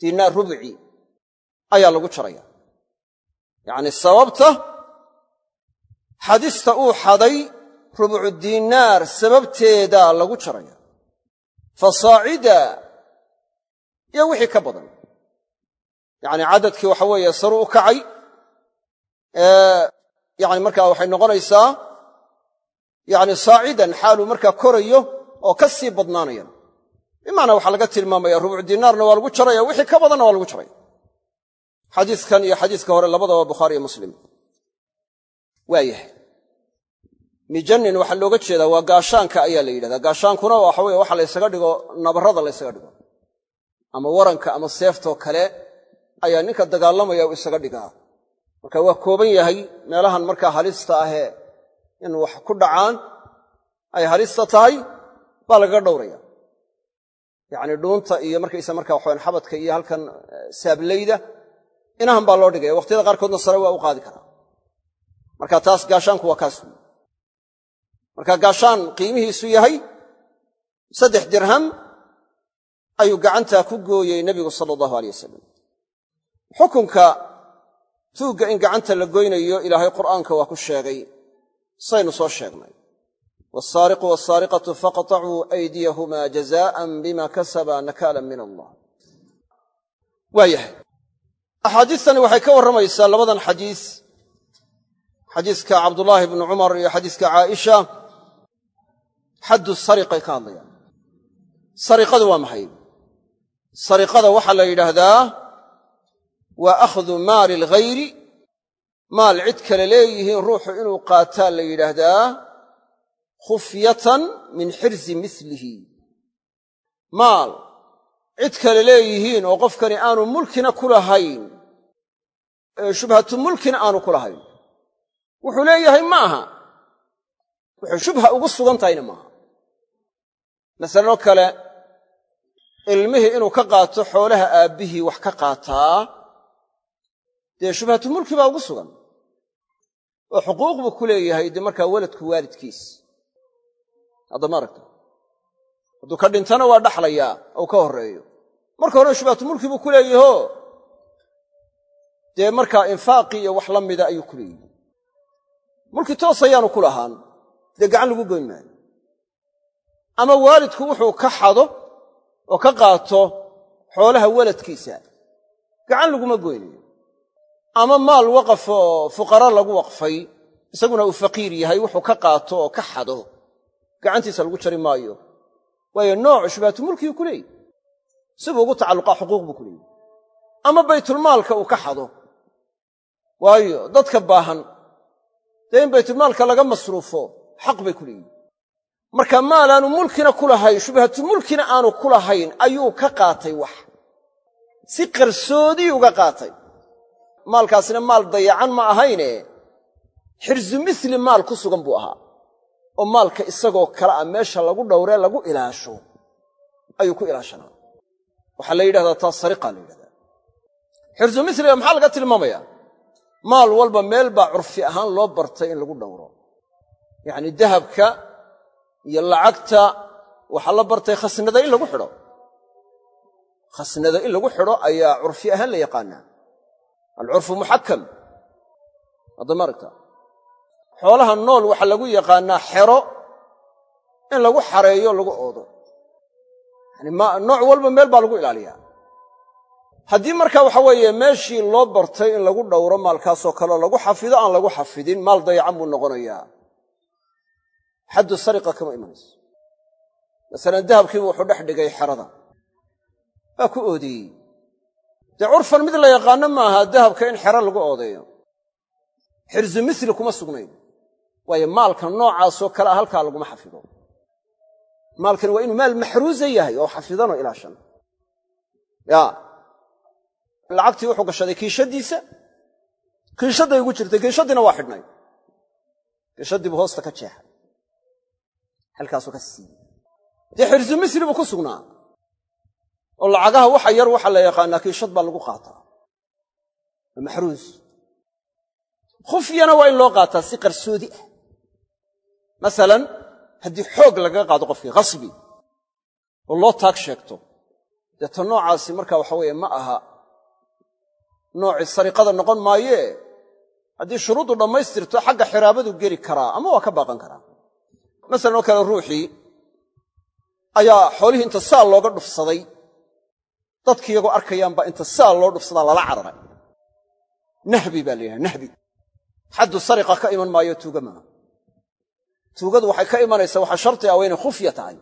diinaar rubci ayaa lagu jaraya yacni sababta xadista uu xaday rubucu diinaar sababteedaa lagu jaraya. Fasaacida iyo wixii ka badan. Yacni caddadkii waxa weeye saru u kacay yani markaa waxay noqonaysaa yani saacidan xaaluu markaa korayo oo ka sii badnaanayan bimacnaa waxaa laga tilmaamaya rubuc dinaarna waa lagu jaraya wixii ka badanna waa lagu jaraya. Xadiiskan iyo xadiiska hore labadaba bukhaari iyo muslim mijannin waxaa looga jeedaa waa gaashaanka ayaa la yidhahdaa. Gaashaankuna waxa weye waxa laysaga dhigo nabarrada laysaga dhigo. Ama waranka ama seeftoo kale ayaa ninka dagaalamaya u isaga dhigaa. Marka waa kooban yahay meelahan markaa halista ahee in wax ku dhacaan ay halista tahay baa lagaga dhowraya yacni dhuunta iyo markaysa markaa waxawan xabadka iyo halkan saablayda inahan baa loo dhigaya. Waqhtiyada qaarkoodna sare waa u qaadi karaa. Marka taas gaashaanku waa kaas. wey marka gaashaan qiimihiisu yahay saddex dirham ayuu gacantaa ku gooyey nebigu sala allahu aleyh wasalam xukunka tuugga in gacanta la goynayo ilaahay qur'aanka waa ku sheegay. Saynu soo sheegnay. Wasaariqu wasaariqatu faqtacuu aydiyahumaa jazaa'an bima kasaba nakaalan min allah. Waayahay axaadiistani waxay ka warramaysaa labadan xadiis. Xadiiska cabdullaahi bnu cumar iyo xadiiska caaisha xaddu sariqay ka hadlayaan. Sariqadu waa maxay? Sariqada waxaa la yidhaahdaa waa akhdu maali alghayri maal cid kale leeyihiin ruuxu inuu qaataa la yidhaahdaa khufyatan min xirsi milihi maal cid kale leeyihiin oo qofkani aanu mulkina ku lahayn shubhatu mulkina aanu ku lahayn wuxuu leeyahay ma aha. Wuxuu shubha ugu sugan tahayna maaha masalanoo kale ilmihii inuu ka qaato xoolaha aabbihii wax ka qaataa dee shubhatu mulki baa ugu sugan. Oo xuquuq buu ku leeyahay dee markaa weladku waalidkiis. Haddama aragta hadduu ka dhintana waa dhaxlayaa ou ka horreeyo. Marka horena shubhatu mulki buu ku leeyaho dee markaa infaaqii iyo wax la mida ayuu ku leeyahy mulki toos ayaanu ku lahaan dee gacan lagu goyn maayo ama waalidku wuxuu ka xado oo ka qaato xoolaha weladkiisa. Gacan laguma goynayo. Ama maal waqaf oo fuqara lagu waqfay isaguna uu faqiir yahay wuxuu ka qaato oo ka xado. Gacantiisa lagu jari maayo. Waayo nooc shubhatu mulkiguu ku leeyahy sibuu ugu tacalluqaa xuquuq buu ku leeyahy ama baytulmaalka uu ka xado. Waayo dadka baahan dee in baytulmaalka laga masruufo xaq bay ku leeyihiin marka maalaanu mulkina ku lahayn shubhatu mulkina aanu ku lahayn ayuu ka qaatay wax. Si qarsoodii uga qaatay. Maalkaasina maal dayacan ma ahayne. Xirsu misli maal ku sugan buu ahaa. Oo maalka isagoo kale ah meesha lagu dhowree lagu ilaasho ayuu ku ilaashanaa waxaa la yidhahdaa taas sariqaa la yidhahdaa. Xirsu misliga maxaa laga tilmaamayaa maal walba meel baa curfi ahaan loo bartay in lagu dhowro. Yacni dahabka iyo lacagta waxaa la bartay khasnada in lagu xidho. Khasnada in lagu xidho ayaa curfi ahaan la yaqaanaa. Alcurfu muxakam haddama aragta. Xoolaha nool waxaa lagu yaqaannaa xero in lagu xareeyo lagu oodo. Yani nooc walba meel baa lagu ilaaliyaa. Haddii marka waxa weeye meeshii loo bartay in lagu dhowro maalkaasoo kaleo lagu xafido aan lagu xafidin maal dayacan buu noqonayaa xaddu sariqa kama imanayso. Masalan dahabkiibu wuxuu dhex dhigay xerada. Waa ku oodiyey. Dee curfan mid la yaqaano maaha dahabka in xero lagu oodeeyo. Xirsu misli kuma sugnayn. Waayo maalka noocaasoo kale a halkaa laguma xafido. Maalkani waa inuu maal maxruusa yahay oo xafidanoo ilaashan ya lacagtii wuxuu gashaday kiishadiisa. Kiishadday ugu jirtay kiishaddiina waa xidhnay. Kiishaddiibuu hoosta ka jeexay halkaasuu ka siiyey. Dee xirsu misli buu ku sugnaa. Oo lacagaha waxa yar waxaa la yaqaanaa kiishad baa lagu qaataa. Waa maxruus. Khufyana waa in loo qaataa si qarsoodi ah. Masalan haddii xoog lagaga qaado qofkii khasbi oo loo taag sheegto dee ta noocaasi marka waxa weeye ma aha noocii sariqada noqon maayee. Haddii shuruuddu dhammaystirto xagga xiraabadu geli karaa ama waa ka baaqan karaa masalan oo kale ruuxii ayaa xoolihii inta saal looga dhufsaday. Dadki iyagoo arkayaanbaa inta saal loo dhufsadaa lala cararay. Nahbi baa la nahbi. Xaddu sariqa ka iman maayo tuuga maaha. Tuugadu waxay ka imanaysaa waxaa sharti ah waa inay khufya tahay.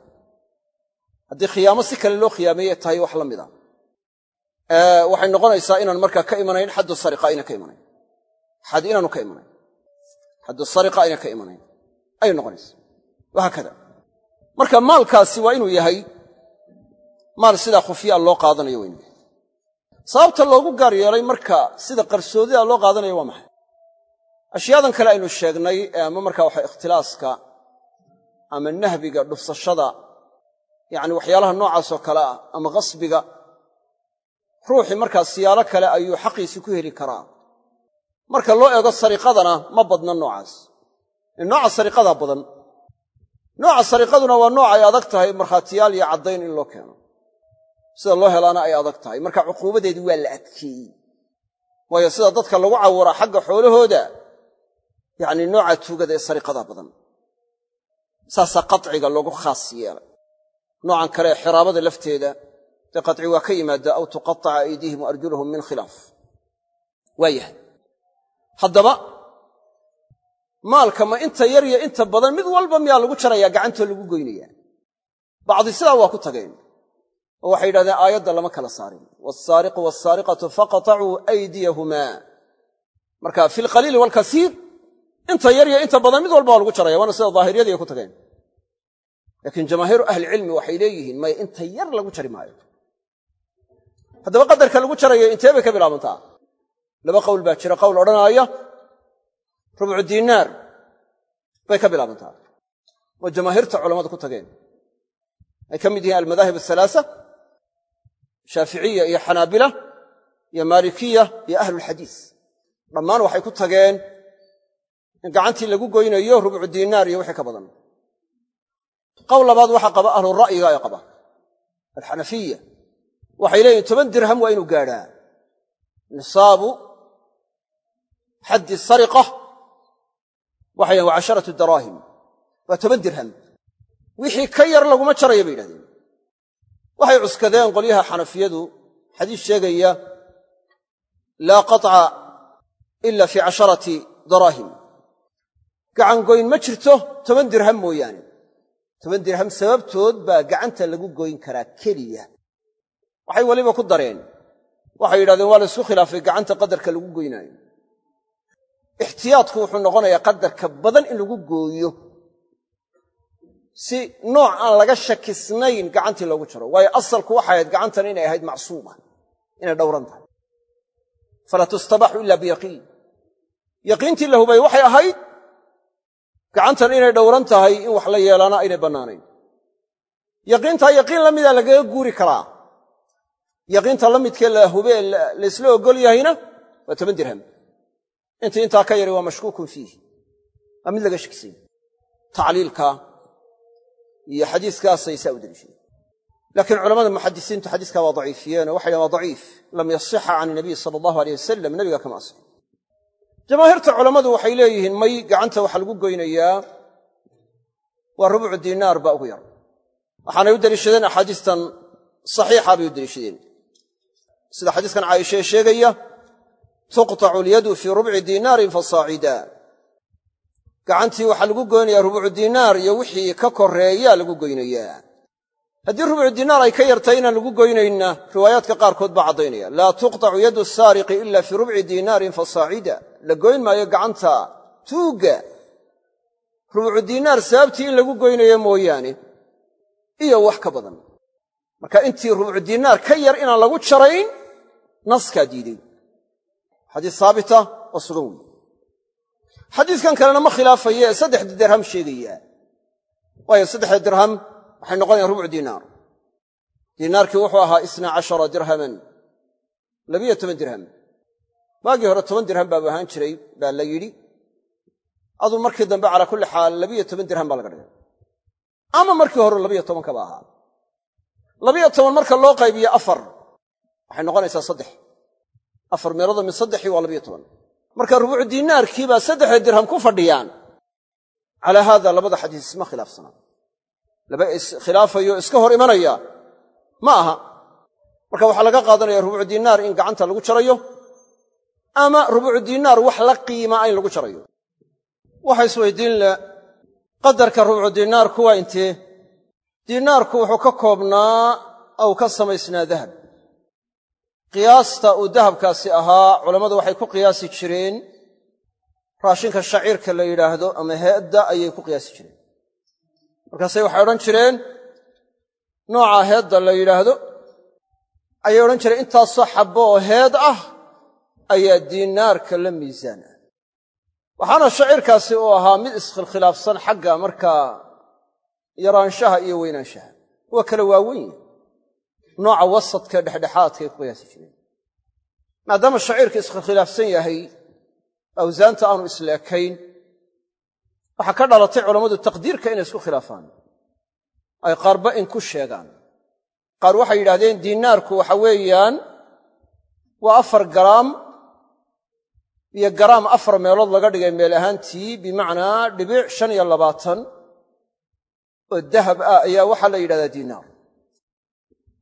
Haddii khiyaamo si kale loo khiyaameeye tahay wax la mid a waxay noqonaysaa inaan markaa ka imanayn xaddu sariqa ayna ka imanayn. Xad inaanu ka imanayn. Xaddu sariqa ayna ka imanayn. Ayay noqonaysa wahaakada marka maalkaasi waa inuu yahay maal sidaa khufyaa loo qaadanayo waa inuu yahay sababta loogu gaar yeelay marka sida qarsoodida loo qaadanayo waa maxay? Ashyaadan kale aynu sheegnay ee ama markaa waxa ikhtilaaska ama nahbiga dhufsashada yacni waxyaalaha noocaasoo kale ah ama qasbiga ruuxii markaa siyaalo kale ayuu xaqiisii ku heli karaa. Marka loo eego sariqadana ma badna noocaas. Nooca sariqadaa badan nooca sariqaduna waa nooc ay adag tahay markhaatiyaal iyo caddayn in loo keeno. Sida loo helaana ay adag tahay. Marka cuquubadeedii waa la adkeeyey. Waayo sida dadka lagu cawaraa xagga xoolahooda yacni nooca tuugada ee sariqadaa badan. Saasaa qatciga loogu khaas yeelay. Noocan kale ee xiraabada lafteeda dee qaci waa ka yimaada aw tuqataca aydiihim wa arjuluhum min khilaaf. Waa yahay. Haddaba maalka ma inta yar iyo inta badan mid walba miyaa lagu jarayaa gacantoo lagu goynayaa. Bacdi sidaa waa ku tageen. Oo waxay yidhahdeen aayadda lama kala saarin. Wasaariqu wasaariqatu faqatacuu aydiyahumaa marka fi lqaliili waalkasiir inta yar iyo inta badan mid walba waa lagu jaraya waana sida daahiriyadii ay ku tageen. Laakiin jamaahiiru ahlicilmi waxay leeyihiin maya inta yar lagu jari maayo. Haddaba qadarka lagu jarayo intee ka bilaabantaa? Laba qowl baa jira. Qowl odhanaaya rubcu diinaar bay ka bilaabantaa. Oo jamaahiirta culammadu ku tageen. Ay ka mid yihiin almadaahib athalaasa shaaficiya iyo xanaabila iyo maalikiya iyo ahlulxadiis dhammaan waxay ku tageen in gacantii lagu goynayo rubcu diinaar iyo wixii ka badan. Qowl labaad waxaa qaba ahlu ra'yiga ay qaba. Alxanafiya waxay leeyihiin toban dirham waa inuu gaadhaa. Nisaabu waxay yahin waa casharatu daraahim. Waa toban dirham. Wixii ka yar laguma jaraya bay yidhahdeen. Waxay cuskadeen qolyaha xanafiyadu. Xadiis sheegaya laa qaطca ila fii casharati daraahim. Gacangoyn ma jirto toban dirham mooyaane. Toban dirham sababtood baa gacanta lagu goyn karaa keliya. Waxay weliba ku dareen. Waxay yidhahdeen waa la isku khilaafay gacanta qadarka lagu goynaayo ixtiyaadku wuxuu noqonayaa qadarka badan in lagu gooyo. Si nooc aan laga shakisnayn gacantii loogu jaro. Waayo asalku waxay ahayd gacantan inay ahayd macsuuma inay dhowran tahay. Falaa tustabaxu ila biyaqiin. Yaqiintii la hubay waxay ahayd gacantan inay dhowran tahay in wax la yeelaana aynay bannaanayn. Yaqiintaa yaqiin la mida lagaga guuri karaa. Yaqiinta la midkee la hubee laysla ogol yahayna waa toban dirham intii intaa ka yari waa mashkuukun fiih waa mid laga shakisay tacliilka iyo xadiiskaasay saa u deliishadeen laakiin culamada muxadisiintu xadiiskaa waa daciifiyeenoo waxay dhahen waa daciif. Lam yasixa can inabiy sala allahu aleyh wasalam nebiga kama asixin jamaahiirta culammadu waxay leeyihiin may gacanta waxaa lagu goynayaa waa rubucu diinaar baa ugu yar. Waxaanay u deliishadeen axaadiistan saxiixa bay u deliishadeen sida xadiiskan caaishae sheegaya tuqtacu alyadu fii rubci diinaarin fasaacida gacantii waxaa lagu goynayaa rubucu diinaar iyo wixii ka koreeyaa lagu goynayaa. Haddii rubucu diinaar ay ka yartay inaan lagu goynayna riwaayaadka qaarkood baa caddaynaya. Laa tuqtacu yadu saariqi ila fii rubci diinaarin fasaacida la goyn maayo gacanta tuugga. Rubucu diinaar sababtii in lagu goynayo mooyaane iyo wax ka badan. Marka intii rubucu diinaar ka yar inaan lagu jarayn naskaa diiday xadiis haabita oo sugan weeye xadiiskan kalena ma khilaafaye saddexda dirham sheegayaa waayo saddexda dirham waxay noqonayaan rubuc diinaar diinaarkii wuxuu ahaa isna cashara dirhaman labiyo toban dirham. Waagii hore toban dirham baabu ahaan jiray baa la yidhi aduu markii dambe calaa kulli xaal labiyo toban dirham baa laga dhigay. Ama markii hore labiyo tobankaba ahaa. Labiyo toban marka loo qaybiyo afar waxay noqonaysaa saddex afar meeloodoo min saddexii waa labiyo toban. Marka rubuucu diinaarkiibaa saddexda dirham ku fadhiyaan. Calaa haada labada xadiis isma khilaafsanaa. Laba iskhilaafayo iska hor imanaya ma aha. Marka waxaa laga qaadanaya rubuucu diinaar in gacanta lagu jarayo ama rubuucu diinaar wax la qiimaa in lagu jarayo. Waxa isweydiin leh qadarka rubuucu diinaarku waa intee diinaarku wuxuu ka koobnaa ou ka samaysnaa dahab qiyaasta uu dahabkaasi ahaa culammadu waxay ku qiyaasi jireen. Raashinka shaciirka la yidhaahdo ama heedda ayay ku qiyaasi jireen. Markaasay waxay odhan jireen nooca heedda la yidhaahdo ayay odhan jireen intaasoo xabbo oo heed ah ayaa diinaarka la miisaan ah waxaana shaciirkaasi uu ahaa mid iskhilkhilaafsan xagga markaa yaraanshaha iyo weynaanshaha. Waa kala waaweyn nooca wasadka dhexdhexaadkaay ku qiyaasi jireen maadaama shaciirka iskhilkhilaafsan yahay awsaanta aanu isleekayn waxaa ka dhalatay culammadu taqdiirka inay isku khilaafaan. Ay qaarba in ku sheegaan. Qaar waxay yidhahdeen diinaarku waxa weeyaan waa afar garaam iyo garaam afar meelood laga dhigay meel ahaantii bimacnaa dhibic shan iyo labaatan oo dahab ah ayaa waxaa la yidhahdaa diinaar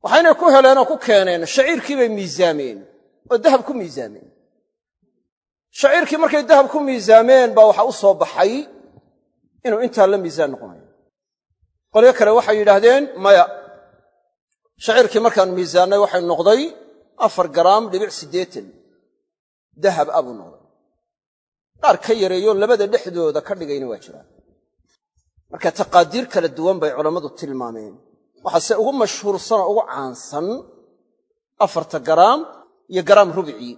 waxaynay ku heleen oo ku keeneen shaciirkii bay miisaameen oo dahab ku miisaameen. Shaciirkii markay dahab ku miisaameen baa waxaa u soo baxay inuu intaa la miisaan noqonayo qolyo kale waxay yidhaahdeen maya shaciirkii markaan miisaannay waxay noqday afar garaam dhibic siddeetan dahab ah buu noqday. Qaar ka yareeyo labada dhexdooda ka dhigayna waa jiraan. Marka taqaadiir kala duwan bay culammadu tilmaameen waxaase ugu mashhuursan oo ugu caansan afarta garaam iyo garaam rubicii.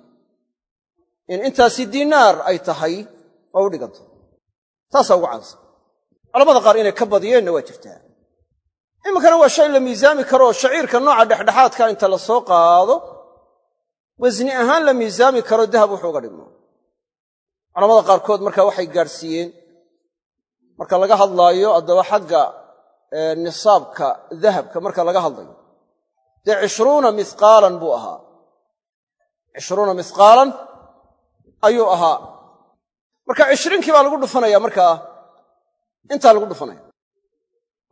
In intaasi diinaar ay tahay oo u dhiganto. Taasaa ugu caansan. Culamada qaar inay ka badiyeenna waa jirtaa. Iminkana waa shay la miisaami karoo shaciirka nooca dhexdhexaadka inta la soo qaado wasni ahaan la miisaami karo dahab wuxuu uga dhigmo. Culamada qaarkood marka waxay gaadhsiiyeen marka laga hadlaayo haddaba xagga nisaabka dahabka marka laga hadlayo. Dee cishruuna mihqaalan buu ahaa. Cishruuna mihqaalan ayuu ahaa. Marka cishriinkii baa lagu dhufanaya markaa intaa lagu dhufanaya.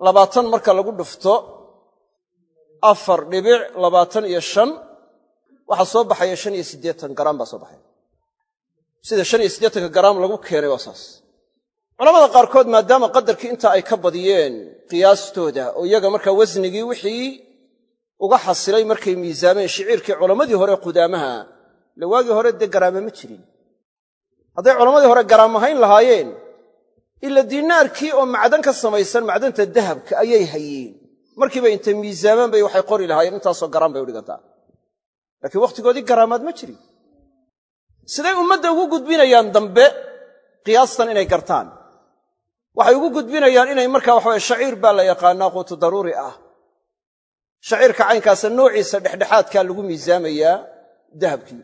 Labaatan marka lagu dhufto afar dhibic labaatan iyo shan waxaa soo baxaya shan iyo siddeetan garaam baa soo baxaya. Sida shan iyo siddeetanka garaam lagu keenay waa saas culamada qaarkood maadaama qadarkii intaa ay ka badiyeen qiyaastooda oo iyaga markaa wasnigii wixii uga xasilay markay miisaameen shiciirkii culammadii hore qudaamaha ila waagii hore dee garaama ma jirin. Hadday culammadii hore garaamahayn lahaayeen ila diinaarkii oo macdan ka samaysan macdanta dahabka ayay hayeen. Markiiba intay miisaamaan bay waxay qori lahaayeen intaasoo garaan bay u dhigantaa laakiin wakhtigoodii garaamaad ma jirin. Siday ummadda ugu gudbinayaan dambe qiyaastan inay gartaan waxay ugu gudbinayaan inay markaa waxaweye shaciir baa la yaqaanaa quutu daruuri ah. Shaciirka caynkaasa noociisa dhexdhexaadkaa lagu miisaamayaa dahabkii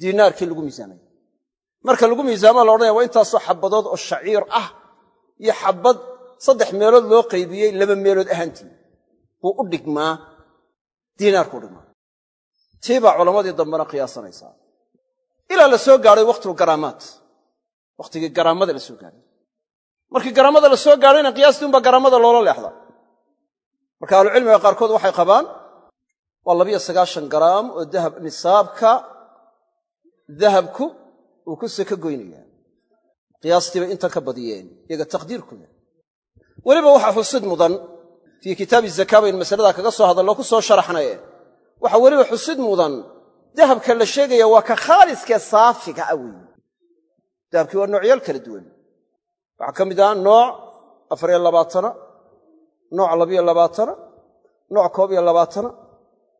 diinaarkii lagu miisaamaya. Marka lagu miisaama la odhanaya waa intaasoo xabadood oo shaciir ah iyo xabad saddex meelood loo qaybiyey laba meelood ahaantii. Buu u dhigmaa diinaarku u dhigmaa. Tii baa culammadii dambena qiyaasanaysaa. Ilaa la soo gaadhay waktulgaraamaat wakhtigii garaamada la soo gaadhay markii garaamada la soo gaadhayna qiyaastii unbaa garaamada loola leexda. Marka ahlucilmiga qaarkood waxay qabaan waa labiyo sagaashan garaam oo dahab nisaabka dahabku uu ku seka goynaya qiyaastiibay intan ka badiyeen iyaga taqdiirkooda weliba waxaa xusid mudan fii kitaabi zakaa baynu masaladaa kaga soo hadallo ku soo sharaxnaye. Waxaa weliba xusid mudan dahabka la sheegaya waa ka khaaliskee saafiga ah weeye. Dahabkii waa noocyaal kala duwan waxaa ka mid ah nooc afariyo labaatana nooc labiyo labaatana nooc koob iyo labaatana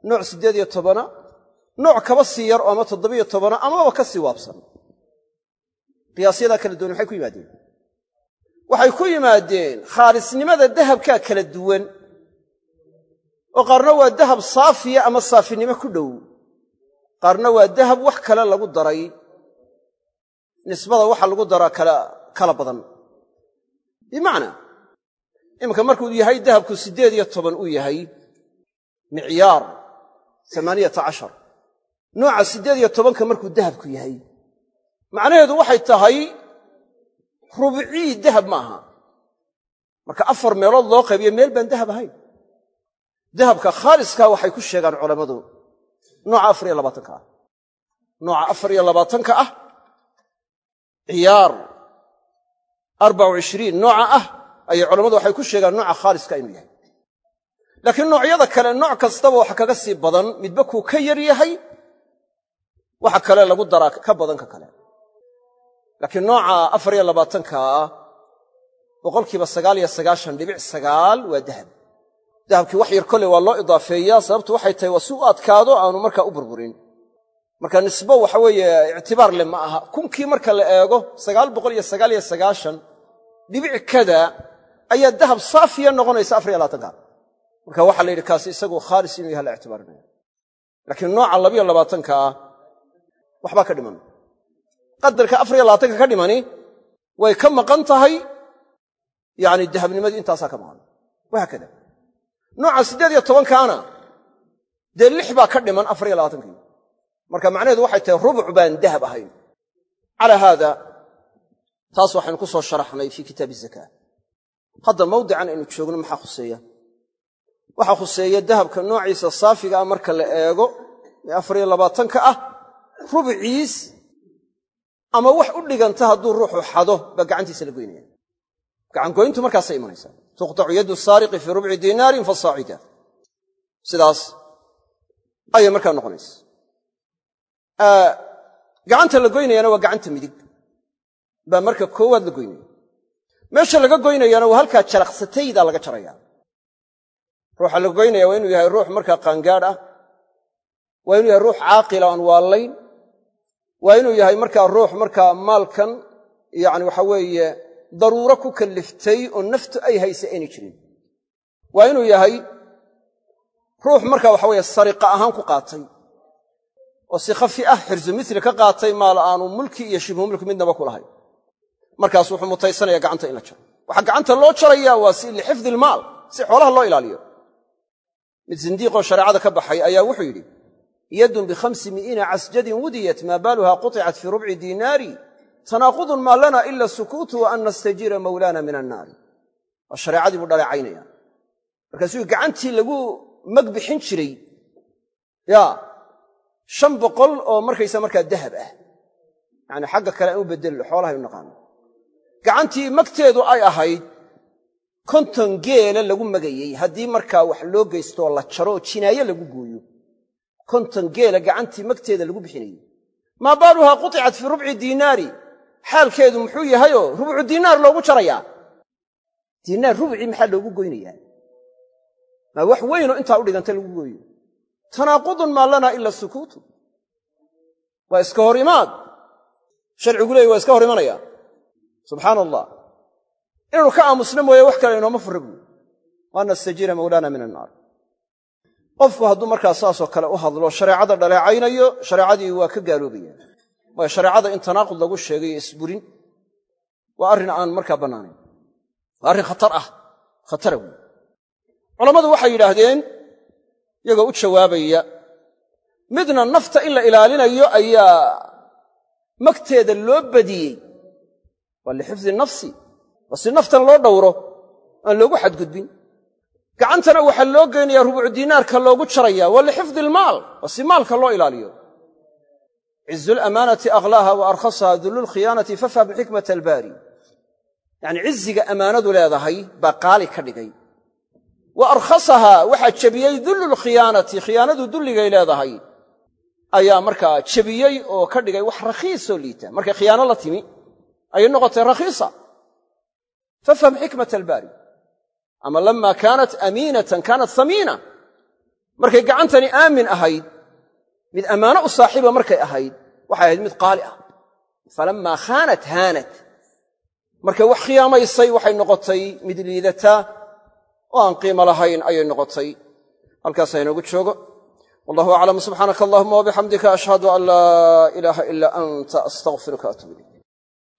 nooc siddeed iyo tobana nooc kaba sii yar oo ama toddobiyo tobana amaba ka sii waabsan. Qiyaasyadaa kala duwan maxay ku yimaadeen. Waxay ku yimaadeen khaalisnimada dahabkaa kala duwan oo qaarna waa dahab saafiya ama saafinimo ku dhow. Qaarna waa dahab wax kale lagu daray nisbada waxa lagu daraa kala badan bimacnaa iminka markuu yahay dahabku siddeed iyo toban uu yahay micyaar amaaniyata cashar. Nooca siddeed iyo tobanka markuu dahabku yahay. Macnaheedu waxay tahay rubcii dahab maaha marka afar meelood loo qaybiyo meel baan dahab ahayn. Dahabka khaaliskaa waxay ku sheegaan culammadu nooca afar iyo labaatanka ah. Nooca afar iyo labaatanka ah ciyaar nooca ah ayay culammadu waxay ku sheegaan nooca khaaliska inuu yahay. Laakiin noocyada kale nooc kastaba waxa kaga sii badan midba kuu ka yar yahay waxa kale lagu daraa ka badan ka kale. Laakiin nooca afar iyo labaatanka ah boqolkiiba sagaal iyo sagaashan dhibic waa dahab. Dahabkii wax yar kolley waa loo idaafeeyaa sababtu waxay tahay waa si u adkaado aanu markaa u burburin. Marka nisbo waxa weeye ictibaar le ma aha. Kunkii marka la eego sagaal boqol iyo sagaal iyo sagaashan dhibic kada ayaa dahab saafiya noqonaysa afar iyo labaatanka. Marka waxaa la yidhi kaasi isagu khaalis inuu yaha la ictibaarinaya laakiin nooca labiyo labaatanka ah waxbaa ka dhiman. Qadarka afar iyo labaatanka ka dhimani way ka maqan tahay yani dahabnimadii intaasaa ka maqan. Wahaakada nooca siddeed iyo tobankaana dee lix baa ka dhiman afar iyo labaatankii marka macnaheedu waxay tahay rubuc baan dahab ahayn. Calaa haada taas waxaynu ku soo sharaxnay fii kitaabi zakaa hadda mawdican aynu joogno maxaa khuseeya? Waxaa khuseeya dahabka noociisa saafiga ah marka la eego ee afar iyo labaatanka ah rubciis ama wax u dhiganta hadduu ruuxu xado baa gacantiisa la goynaya gacangoyntu markaasay imanaysaa. Tuqtacu yaddu saariqi fii rubci dinaarin fasaacida sidaas ayay markaa noqonaysa. Gacanta la goynayana waa gacanta midig baa marka koowaad la goynaya. Meesha laga goynayana waa halkaa jalaqsatayda laga jaraya. Ruuxa la goynaya waa inuu yahay ruux markaa qaangaadh ah waa inuu yahay ruux caaqila aan waallayn waa inuu yahay markaa ruux markaa maalkan yacni waxa weeye daruuro ku kalliftay oo naftu ay haysa ayna jirin. Waa inuu yahay ruux markaa waxa weeye sariqa ahaan ku qaatay oo si khafi ah xirsu misli ka qaatay maal aanu mulki iyo shibhu mulki midnaba ku lahayn markaas wuxuu mutaysanaya gacanta in la jaro. Waxaa gacanta loo jaraya waa si lixifdi ilmaal si xoolaha loo ilaaliyo. Mid sindiiqoo shareecada ka baxay ayaa wuxuu yidhi yadun bikhamsi mi'iina casjadin wudiyat maa baaluha quطicat fii rubci diinaari tanaaqudun maa lana ila sukuutu wa an nastajiira mawlaana min annaari waa shareecadii buu dhaleecaynaya. Markaasuu gacantii lagu mag jiray ya shan boqol oo markaysa markaa dahab ah. Yani xagga kale aan u bedello xoolahay u naqaano gacantii magteedu ay ahayd konton geela lagu magayey. Haddii markaa wax loo geystooo la jaro oo jinaaye lagu gooyo. Konton geela gacantii magteeda lagu bixinayey. Maa baaluhaa quطicat fii rubci diinaari xaalkeedu muxuu yahayoo rubcu diinaar loogu jarayaa. Diinaar rubcii maxaa loogu goynayaa? Maa wax weynoo intaa u dhiganta lagu gooyo. Tanaaqudun maa lana ila sukuutu. Waa iska hor imaad. Sharcigu leey waa iska hor imanaya subxaana allah inaanu ka aamusno mooye wax kale inooma furra buui wa nastajiira mawlaana min annaar. Qofku hadduu markaa saasoo kale u hadlo shareecada dhaleecaynayo shareecadii waa ka gaaloobaya waayo shareecada in tanaaqud lagu sheegayo isburin waa arrin aan markaa bannaanayn waa arrin khatar ah khatara wey culammadu waxay yidhaahdeen iyagoo u jawaabaya midna nafta in la ilaalinayo ayaa magteeda loo badiyey waa lixifdi nafsi. Waa si naftan loo dhowro aan loogu xadgudbin. Gacantana waxaa loo geynayaa rubucu diinaarka loogu jaraya waa lixifdi ilmaal waa si maalka loo ilaaliyo. Cizu lamaanati akhlaaha wa arkhasaha dullu lkhiyaanati fafham xikmata albaari. Yacni ciziga ammaanadu leedahay baa qaali ka dhigay. Wa arkhasahaa waxaa jebiyey dullu lkhiyaanati khiyaanadu dulligay leedahay ayaa markaa jebiyey oo ka dhigay wax rakhiisoo liita. Markay khiyaano la timi ayay noqotay rakhiisa. Fafham xikmata albaari. Ama lama kaanat amiinatan kaanat hamiina markay gacantani aamin ahayd mid ammaano u saaxiiba markay ahayd waxay ahayd mid qaali ah. Falammaa khaanat haanat. Markay wax khiyaamaysay waxay noqotay mid liidataa oo aan qiimo lahayn ayay noqotay. Halkaas haynoogu joogo. Wallahu aclam subxaanaka allahuma wabixamdika ashhadu an laa ilaaha